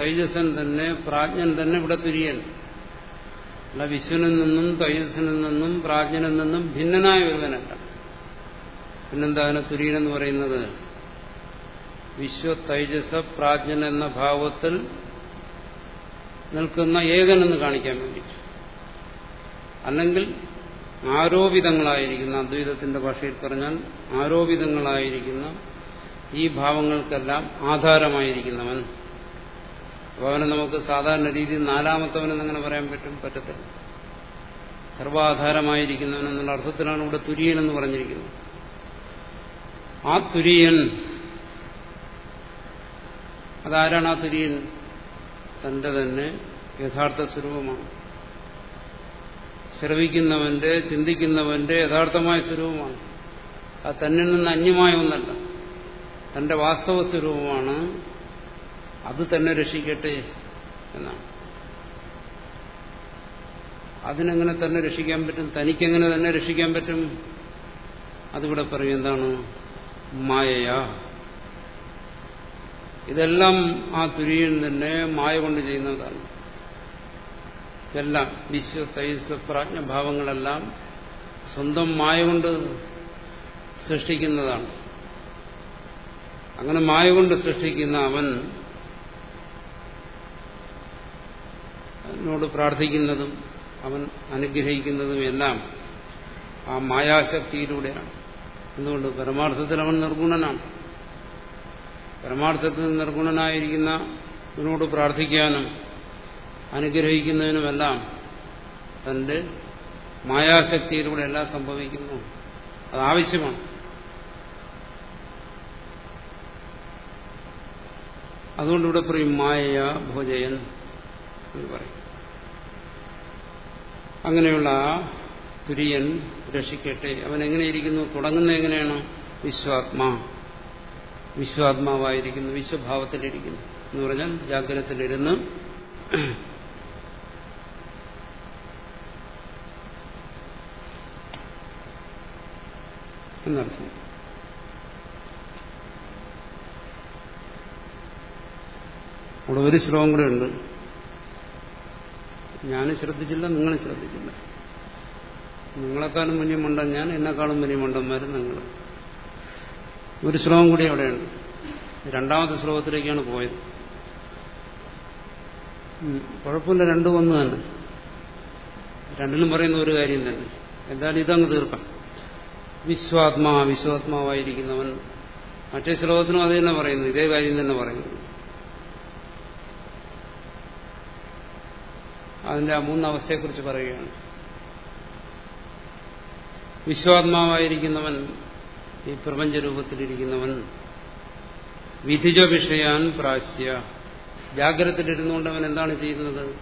തൈജസൻ തന്നെ പ്രാജ്ഞൻ തന്നെ ഇവിടെ തുര്യൻ അല്ല വിശ്വനിൽ നിന്നും തൈജസ്സനിൽ നിന്നും പ്രാജ്ഞനിൽ നിന്നും ഭിന്നനായ ഒരുവനല്ല. പിന്നെന്താ അതിനെ തുര്യൻ എന്ന് പറയുന്നത്? വിശ്വ തൈജസ പ്രാജ്ഞൻ എന്ന ഭാവത്തിൽ നിൽക്കുന്ന ഏകനെന്ന് കാണിക്കാൻ വേണ്ടി. അല്ലെങ്കിൽ ആരോപിതങ്ങളായിരിക്കുന്ന അദ്വൈതത്തിന്റെ ഭാഷയിൽ പറഞ്ഞാൽ ആരോപിതങ്ങളായിരിക്കുന്ന ഈ ഭാവങ്ങൾക്കെല്ലാം ആധാരമായിരിക്കുന്നവൻ. അവനെ നമുക്ക് സാധാരണ രീതിയിൽ നാലാമത്തവനെന്നങ്ങനെ പറയാൻ പറ്റും? പറ്റത്തില്ല. സർവാധാരമായിരിക്കുന്നവൻ എന്നുള്ള അർത്ഥത്തിലാണ് ഇവിടെ തുര്യൻ എന്ന് പറഞ്ഞിരിക്കുന്നത്. ആ തുര്യൻ അതാരാണ് ആ തുര്യൻ? തന്റെ തന്നെ യഥാർത്ഥ സ്വരൂപമാണ്. ശ്രവിക്കുന്നവന്റെ ചിന്തിക്കുന്നവന്റെ യഥാർത്ഥമായ സ്വരൂപമാണ്. അത് തന്നിൽ നിന്ന് അന്യമായ ഒന്നല്ല. തന്റെ വാസ്തവ സ്വരൂപമാണ്. അത് തന്നെ രക്ഷിക്കട്ടെ എന്നാണ്. അതിനെങ്ങനെ തന്നെ രക്ഷിക്കാൻ പറ്റും? തനിക്കെങ്ങനെ തന്നെ രക്ഷിക്കാൻ പറ്റും? അതിവിടെ പറയും എന്താണ്? മായയാ. ഇതെല്ലാം ആ തുര്യൻ തന്നെ മായ കൊണ്ട് ചെയ്യുന്നതാണ്. എല്ലാം വിശ്വ തൈസ്വ പ്രാജ്ഞഭാവങ്ങളെല്ലാം സ്വന്തം മായ കൊണ്ട് സൃഷ്ടിക്കുന്നതാണ്. അങ്ങനെ മായ കൊണ്ട് സൃഷ്ടിക്കുന്ന അവൻ അവനോട് പ്രാർത്ഥിക്കുന്നതും അവൻ അനുഗ്രഹിക്കുന്നതും എല്ലാം ആ മായാശക്തിയിലൂടെയാണ്. എന്തുകൊണ്ട്? പരമാർത്ഥത്തിൽ അവൻ നിർഗുണനാണ്. പരമാർത്ഥത്തിൽ നിർഗുണനായിരിക്കുന്ന ഇവനോട് പ്രാർത്ഥിക്കാനും അനുഗ്രഹിക്കുന്നതിനുമെല്ലാം തന്റെ മായാശക്തിയിലൂടെ എല്ലാം സംഭവിക്കുന്നു. അത് ആവശ്യമാണ്. അതുകൊണ്ട് ഇവിടെ പറയും മായ ഭോജയൻ എന്ന് പറയും. അങ്ങനെയുള്ള തുര്യൻ രക്ഷിക്കട്ടെ. അവൻ എങ്ങനെയിരിക്കുന്നു? തുടങ്ങുന്ന എങ്ങനെയാണ്? വിശ്വാത്മാ. വിശ്വാത്മാവായിരിക്കുന്നു വിശ്വഭാവത്തിലിരിക്കുന്നു. എന്ന് പറഞ്ഞാൽ ജാഗ്രതത്തിലിരുന്ന് എന്നർത്ഥം. അവിടെ ഒരു ശ്ലോകം കൂടെ ഉണ്ട്. ഞാൻ ശ്രദ്ധിച്ചില്ല നിങ്ങൾ ശ്രദ്ധിച്ചില്ല. നിങ്ങളെക്കാളും മുന്നിൽ മണ്ടൻ ഞാൻ എന്നെക്കാളും മുന്നിൽ മണ്ടന്മാരും നിങ്ങൾ ഒരു ശ്ലോകം കൂടി അവിടെയുണ്ട്. രണ്ടാമത്തെ ശ്ലോകത്തിലേക്കാണ് പോയത്. കുഴപ്പമില്ല രണ്ടും ഒന്ന് തന്നെ. രണ്ടിലും പറയുന്ന ഒരു കാര്യം തന്നെ. എന്തായാലും ഇതങ്ങ് തീർക്കാം. വിശ്വാത്മാ വിശ്വാത്മാവായിരിക്കുന്നവൻ. മറ്റേ ശ്ലോകത്തിനും അത് തന്നെ പറയുന്നു ഇതേ കാര്യം തന്നെ പറയുന്നു. അതിന്റെ ആ മൂന്നവസ്ഥയെക്കുറിച്ച് പറയുകയാണ്. വിശ്വാത്മാവായിരിക്കുന്നവൻ ഈ പ്രപഞ്ചരൂപത്തിലിരിക്കുന്നവൻ വിധിജ വിഷയാൻ പ്രാശ്യ. ജാഗ്രതത്തിലിരുന്നുകൊണ്ട് അവൻ എന്താണ് ചെയ്യുന്നത്?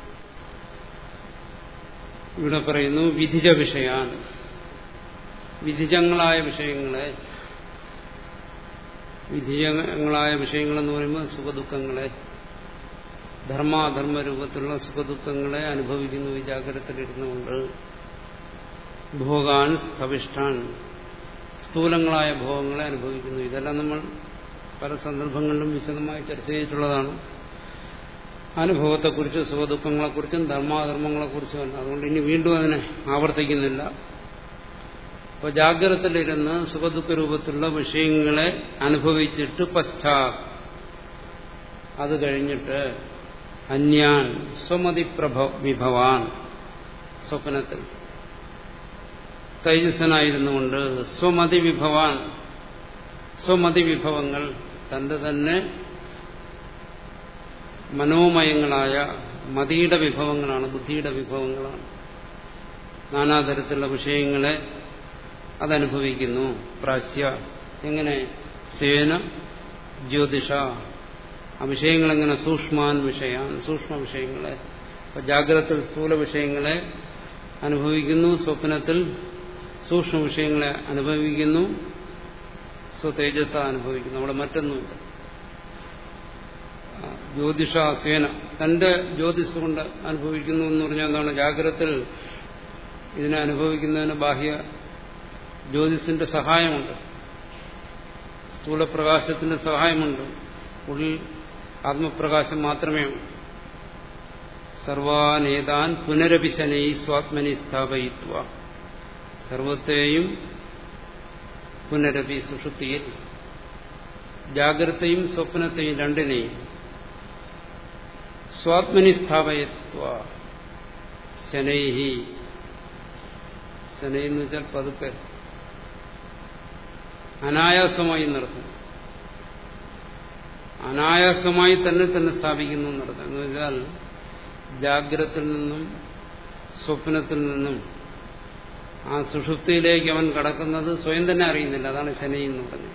ഇവിടെ പറയുന്നു വിധിജ വിഷയാൻ വിധിജങ്ങളായ വിഷയങ്ങളെ വിധിജങ്ങളായ വിഷയങ്ങളെന്ന് പറയുമ്പോൾ സുഖദുഃഖങ്ങളെ ധർമാധർമ്മ രൂപത്തിലുള്ള സുഖദുഃഖങ്ങളെ അനുഭവിക്കുന്നു ഈ ജാഗ്രതത്തിലിരുന്നുകൊണ്ട്. ഭോഗാൻ സ്ഥവിഷ്ടാൻ സ്ഥൂലങ്ങളായ ഭോഗങ്ങളെ അനുഭവിക്കുന്നു. ഇതെല്ലാം നമ്മൾ പല സന്ദർഭങ്ങളിലും വിശദമായി ചർച്ച ചെയ്തിട്ടുള്ളതാണ്. അനുഭവത്തെക്കുറിച്ചും സുഖദുഃഖങ്ങളെക്കുറിച്ചും ധർമാധർമ്മങ്ങളെക്കുറിച്ചും അതുകൊണ്ട് ഇനി വീണ്ടും അതിനെ ആവർത്തിക്കുന്നില്ല. അപ്പോൾ ജാഗ്രതത്തിലിരുന്ന് സുഖദുഃഖ രൂപത്തിലുള്ള വിഷയങ്ങളെ അനുഭവിച്ചിട്ട് പശ്ചാ അത് കഴിഞ്ഞിട്ട് അന്യാൻ സ്വമതി വിഭവാൻ സ്വപ്നത്തിൽ തൈജസ്സനായിരുന്നുകൊണ്ട് സ്വമതി വിഭവാൻ സ്വമതി വിഭവങ്ങൾ തന്റെ തന്നെ മനോമയങ്ങളായ മതിയുടെ വിഭവങ്ങളാണ് ബുദ്ധിയുടെ വിഭവങ്ങളാണ്. നാനാതരത്തിലുള്ള വിഷയങ്ങളെ അതനുഭവിക്കുന്നു. പ്രാസ്യ എങ്ങനെ? സേന ജ്യോതിഷ. ആ വിഷയങ്ങളെങ്ങനെ സൂക്ഷ്മാൻ വിഷയാൻ സൂക്ഷ്മ വിഷയങ്ങളെ. ജാഗ്രതത്തിൽ സ്ഥൂല വിഷയങ്ങളെ അനുഭവിക്കുന്നു സ്വപ്നത്തിൽ സൂക്ഷ്മ വിഷയങ്ങളെ അനുഭവിക്കുന്നു. സ്വതേജസ അനുഭവിക്കുന്നു. അവിടെ മറ്റൊന്നുമില്ല. ജ്യോതിഷ സേന തന്റെ ജ്യോതിസ് കൊണ്ട് അനുഭവിക്കുന്നു എന്ന് പറഞ്ഞാൽ എന്താണ്? ജാഗ്രത ഇതിനെ അനുഭവിക്കുന്നതിന് ബാഹ്യ ജ്യോതിസിന്റെ സഹായമുണ്ട്. സ്ഥൂലപ്രകാശത്തിന്റെ സഹായമുണ്ട്. ഉള്ളിൽ ആത്മപ്രകാശം മാത്രമേ ഉള്ളൂ. സർവാനേതാൻ പുനരഭിശനൈ സ്വാത്മനി സ്ഥാപയിത്വ. സർവത്തെയും പുനരപി സുഷുപ്തിയിൽ. ജാഗ്രതയും സ്വപ്നത്തെയും രണ്ടിനെയും സ്വാത്മനി സ്ഥാപയത്വ ശനൈഹി. ശനൈ എന്ന് വെച്ചാൽ പതുക്കെ. അനായാസമായി നടത്തും അനായാസമായി തന്നെ തന്നെ സ്ഥാപിക്കുന്നു നടത്തുക എന്ന് വെച്ചാൽ ജാഗ്രത്തിൽ നിന്നും സ്വപ്നത്തിൽ നിന്നും ആ സുഷുപ്തിയിലേക്ക് അവൻ കടക്കുന്നത് സ്വയം തന്നെ അറിയുന്നില്ല. അതാണ് ശനി എന്ന് പറഞ്ഞത്.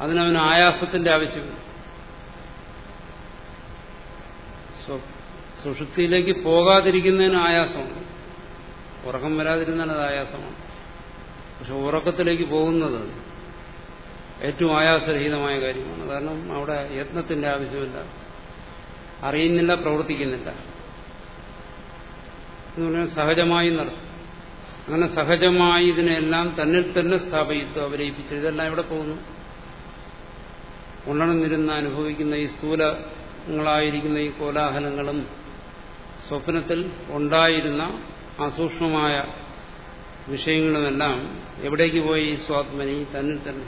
അതിനവൻ ആയാസത്തിന്റെ ആവശ്യമില്ല സുഷുപ്തിയിലേക്ക് പോകാതിരിക്കുന്നതിന് ആയാസമാണ്. ഉറക്കം വരാതിരുന്നാൽ അത് ആയാസമാണ്. പക്ഷെ ഉറക്കത്തിലേക്ക് പോകുന്നത് ഏറ്റവും ആയാസരഹിതമായ കാര്യമാണ്. കാരണം അവിടെ യത്നത്തിന്റെ ആവശ്യമില്ല. അറിയുന്നില്ല പ്രവർത്തിക്കുന്നില്ല. എന്ന് പറഞ്ഞാൽ സഹജമായി നടത്തും അങ്ങനെ സഹജമായി ഇതിനെല്ലാം തന്നിൽ തന്നെ സ്ഥാപിത്തു അവലയിപ്പിച്ചു ഇതെല്ലാം എവിടെ പോകുന്നു? ഉണർന്നിരുന്ന് അനുഭവിക്കുന്ന ഈ സ്ഥൂലങ്ങളായിരിക്കുന്ന ഈ കോലാഹലങ്ങളും സ്വപ്നത്തിൽ ഉണ്ടായിരുന്ന അസൂക്ഷ്മമായ വിഷയങ്ങളുമെല്ലാം എവിടേക്ക് പോയി ഈ സ്വാത്മനി തന്നിൽ തന്നെ?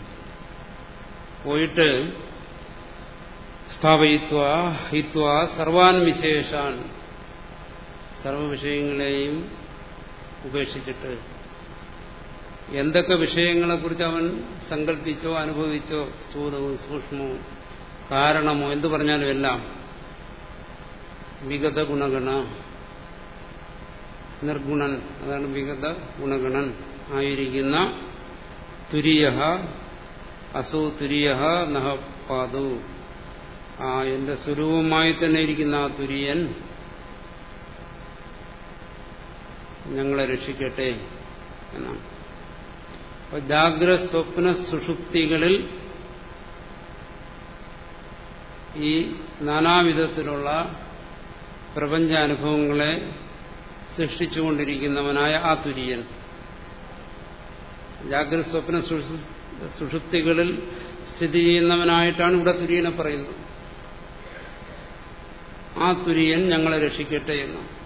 പോയിട്ട് സ്ഥാപയിത്വ ഹിത്വ സർവാൻ വിശേഷാൻ. സർവ വിഷയങ്ങളെയും ഉപേക്ഷിച്ചിട്ട് എന്തൊക്കെ വിഷയങ്ങളെക്കുറിച്ച് അവൻ സങ്കല്പിച്ചോ അനുഭവിച്ചോ സ്ഥൂലവും സൂക്ഷ്മവും കാരണമോ എന്തു പറഞ്ഞാലും എല്ലാം വിഗത ഗുണഗണ നിർഗുണൻ അതാണ് വിഗത ഗുണഗണൻ ആയിരിക്കുന്ന തുരിയ അസോ തുരിയ നഹപാതു ആ എന്റെ സ്വരൂപമായി തന്നെ ഇരിക്കുന്ന ആ തുര്യൻ ഞങ്ങളെ രക്ഷിക്കട്ടെ എന്നാണ്. അപ്പൊ സ്വപ്ന സുഷുപ്തികളിൽ ഈ നാനാവിധത്തിലുള്ള പ്രപഞ്ചാനുഭവങ്ങളെ സൃഷ്ടിച്ചുകൊണ്ടിരിക്കുന്നവനായ ആ തുര്യൻ. ജാഗ്രത സ്വപ്ന സുഷുപ്തികളിൽ സ്ഥിതി ചെയ്യുന്നവനായിട്ടാണ് ഇവിടെ തുര്യനെ പറയുന്നത്. ആ തുര്യൻ ഞങ്ങളെ രക്ഷിക്കട്ടെ എന്ന്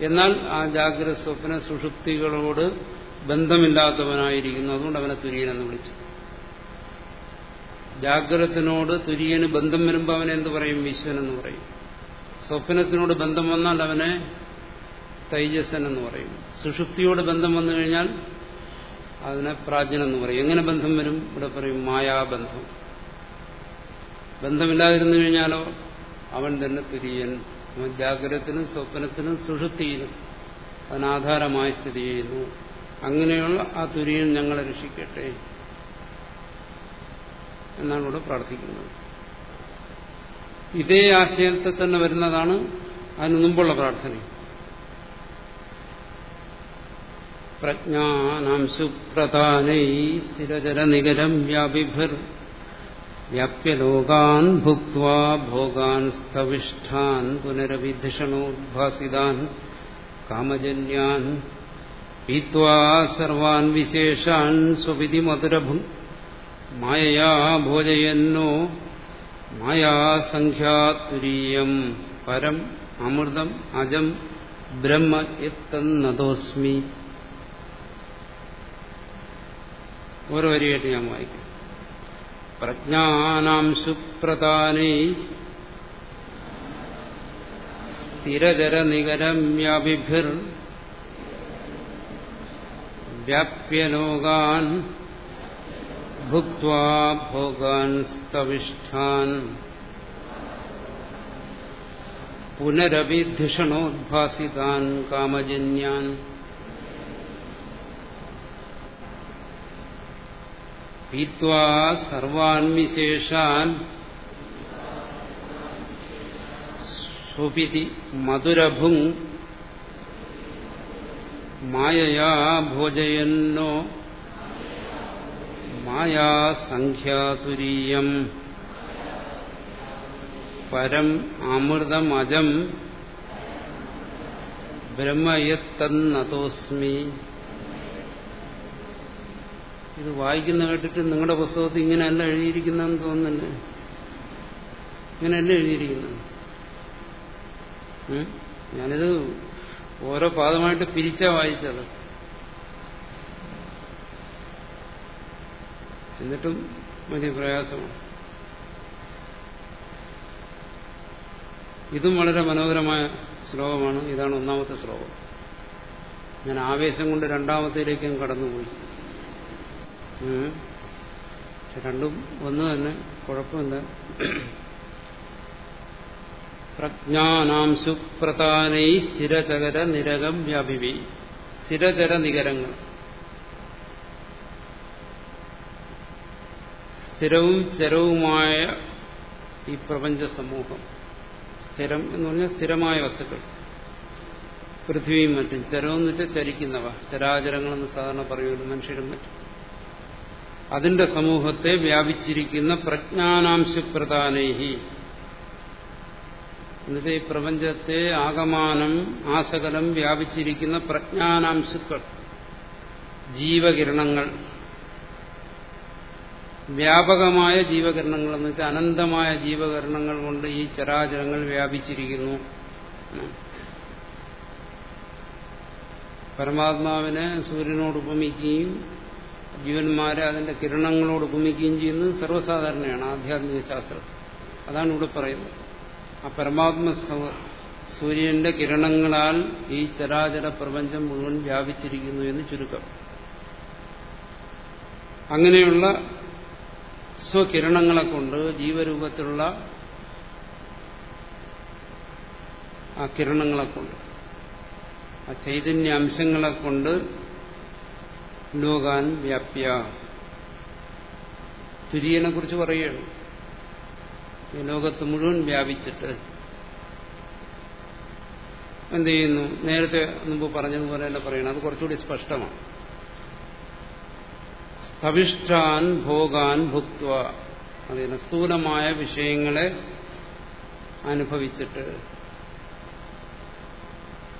എന്നാൽ ആ ജാഗ്രത സ്വപ്ന സുഷുപ്തികളോട് ബന്ധമില്ലാത്തവനായിരിക്കുന്നു. അതുകൊണ്ട് അവനെ തുര്യനെന്ന് വിളിച്ചു. ജാഗ്രതത്തിനോട് തുര്യന് ബന്ധം വരുമ്പോൾ അവനെ എന്ത് പറയും? വിശ്വൻ എന്ന് പറയും. സ്വപ്നത്തിനോട് ബന്ധം വന്നാൽ അവനെ തൈജസൻ എന്ന് പറയും. സുഷുപ്തിയോട് ബന്ധം വന്നു കഴിഞ്ഞാൽ അതിനെ പ്രാജ്ഞൻ എന്ന് പറയും. എങ്ങനെ ബന്ധം വരും? ഇവിടെ പറയും മായാബന്ധം. ബന്ധമില്ലാതിരുന്നു കഴിഞ്ഞാലോ അവൻ തന്നെ തുര്യൻ ജാഗ്രതത്തിനും സ്വപ്നത്തിനും സുഷുത്തിയിലും അതിനാധാരമായി സ്ഥിതി ചെയ്യുന്നു. അങ്ങനെയുള്ള ആ തുര്യൻ ഞങ്ങളെ രക്ഷിക്കട്ടെ എന്നാണ് ഇവിടെ പ്രാർത്ഥിക്കുന്നത്. ഇതേ ആശയത്തിൽ തന്നെ വരുന്നതാണ് അതിന് മുമ്പുള്ള പ്രാർത്ഥന. പ്രജ്ഞാനാം സുപ്രധാനൈ സ്ഥിരജലനികരം വ്യാപിഭിർ വ്യാപ്യലോകാൻ ഭുക്വാ ഭോഗാൻ സ്ഥവിഷ്ഠാൻ പുനരവിധിഷണോദ്ഭാസിതാൻ കാമജന്യാൻ പീത്വാ സർവാൻ വിശേഷാൻ സ്വവിധി മധുരഭും മായയാ ഭോജയന്നോ മായാസംഖ്യാതുരീയം പരം അമൃതം അജം ബ്രഹ്മ എത്തന്നതോസ്മി ഓരോ വരിയായിട്ട് ഞാൻ വായിക്കും. പ്രജ്ഞാനാം സുപ്രധാനേ. തിരജര വ്യാപിഭിർ. വ്യാപ്യലോകാൻ ഭുക്വാ ഭോഗാൻ സ്തവിഷ്ഠാൻ. പുനരഭിധിഷണോദ്ഭാസിതാൻ കാമജന്യാൻ. പീത്വാ സർവാൻവിശേഷാൻ സുപിതി മധുരഭും മായയാ ഭോജയന്നോ മായാസംഖ്യാതുരീയം പരം അമൃതമജം ബ്രഹ്മയത്തന്നതോസ്മി ഇത് വായിക്കുന്ന കേട്ടിട്ട് നിങ്ങളുടെ പുസ്തകത്തിൽ ഇങ്ങനെയല്ല എഴുതിയിരിക്കുന്നതെന്ന് തോന്നുന്നുണ്ട് ഇങ്ങനെയല്ല എഴുതിയിരിക്കുന്നത്. ഞാനിത് ഓരോ പാദമായിട്ട് പിരിച്ചാ വായിച്ചത്. എന്നിട്ടും വലിയ പ്രയാസമാണ്. ഇതും വളരെ മനോഹരമായ ശ്ലോകമാണ്. ഇതാണ് ഒന്നാമത്തെ ശ്ലോകം. ഞാൻ ആവേശം കൊണ്ട് രണ്ടാമത്തേലേക്കും കടന്നുപോയി. പക്ഷെ രണ്ടും ഒന്ന് തന്നെ കുഴപ്പമില്ല. പ്രജ്ഞാനാം സുപ്രധാനൈ സ്ഥിരചകര നിരകം വ്യാപിവി. സ്ഥിരചര നികരങ്ങൾ. സ്ഥിരവും ചരവുമായ ഈ പ്രപഞ്ച സമൂഹം സ്ഥിരം എന്ന് പറഞ്ഞാൽ സ്ഥിരമായ വസ്തുക്കൾ. പൃഥ്വിയും മറ്റും. ചരമെന്ന് വെച്ചാൽ ചരിക്കുന്നവ. ചരാചരങ്ങളെന്ന് സാധാരണ പറയുമല്ലോ മനുഷ്യരും മറ്റും. അതിന്റെ സമൂഹത്തെ വ്യാപിച്ചിരിക്കുന്ന പ്രജ്ഞാനാംശപ്രധാനേഹി. എന്നുവെച്ചാൽ ഈ പ്രപഞ്ചത്തെ ആകമാനം ആസകലം വ്യാപിച്ചിരിക്കുന്ന പ്രജ്ഞാനാംശുക്കൾ ജീവകിരണങ്ങൾ. വ്യാപകമായ ജീവകിരണങ്ങൾ എന്ന് വെച്ചാൽ അനന്തമായ ജീവകിരണങ്ങൾ കൊണ്ട് ഈ ചരാചരങ്ങൾ വ്യാപിച്ചിരിക്കുന്നു. പരമാത്മാവിനെ സൂര്യനോട് ഉപമിക്കുകയും ജീവന്മാരെ അതിന്റെ കിരണങ്ങളോട് കുമിക്കുകയും ചെയ്യുന്നത് സർവസാധാരണയാണ് ആധ്യാത്മിക ശാസ്ത്രം. അതാണ് ഇവിടെ പറയുന്നത്. ആ പരമാത്മ സൂര്യന്റെ കിരണങ്ങളാൽ ഈ ചരാചര പ്രപഞ്ചം മുഴുവൻ വ്യാപിച്ചിരിക്കുന്നു എന്ന് ചുരുക്കം. അങ്ങനെയുള്ള സ്വകിരണങ്ങളെ കൊണ്ട് ജീവരൂപത്തിലുള്ള ആ കിരണങ്ങളെ കൊണ്ട് ആ ചൈതന്യ അംശങ്ങളെ കൊണ്ട് ലോകാൻ വ്യാപ്യ. തുര്യനെ കുറിച്ച് പറയുകയാണ്. ഈ ലോകത്ത് മുഴുവൻ വ്യാപിച്ചിട്ട് എന്ത് ചെയ്യുന്നു? നേരത്തെ മുമ്പ് പറഞ്ഞതുപോലെ തന്നെ പറയണം. അത് കുറച്ചുകൂടി സ്പഷ്ടമാണ്. സ്തവിഷ്ടാൻ ഭോഗാൻ ഭുക്വ അതിന് സ്ഥൂലമായ വിഷയങ്ങളെ അനുഭവിച്ചിട്ട്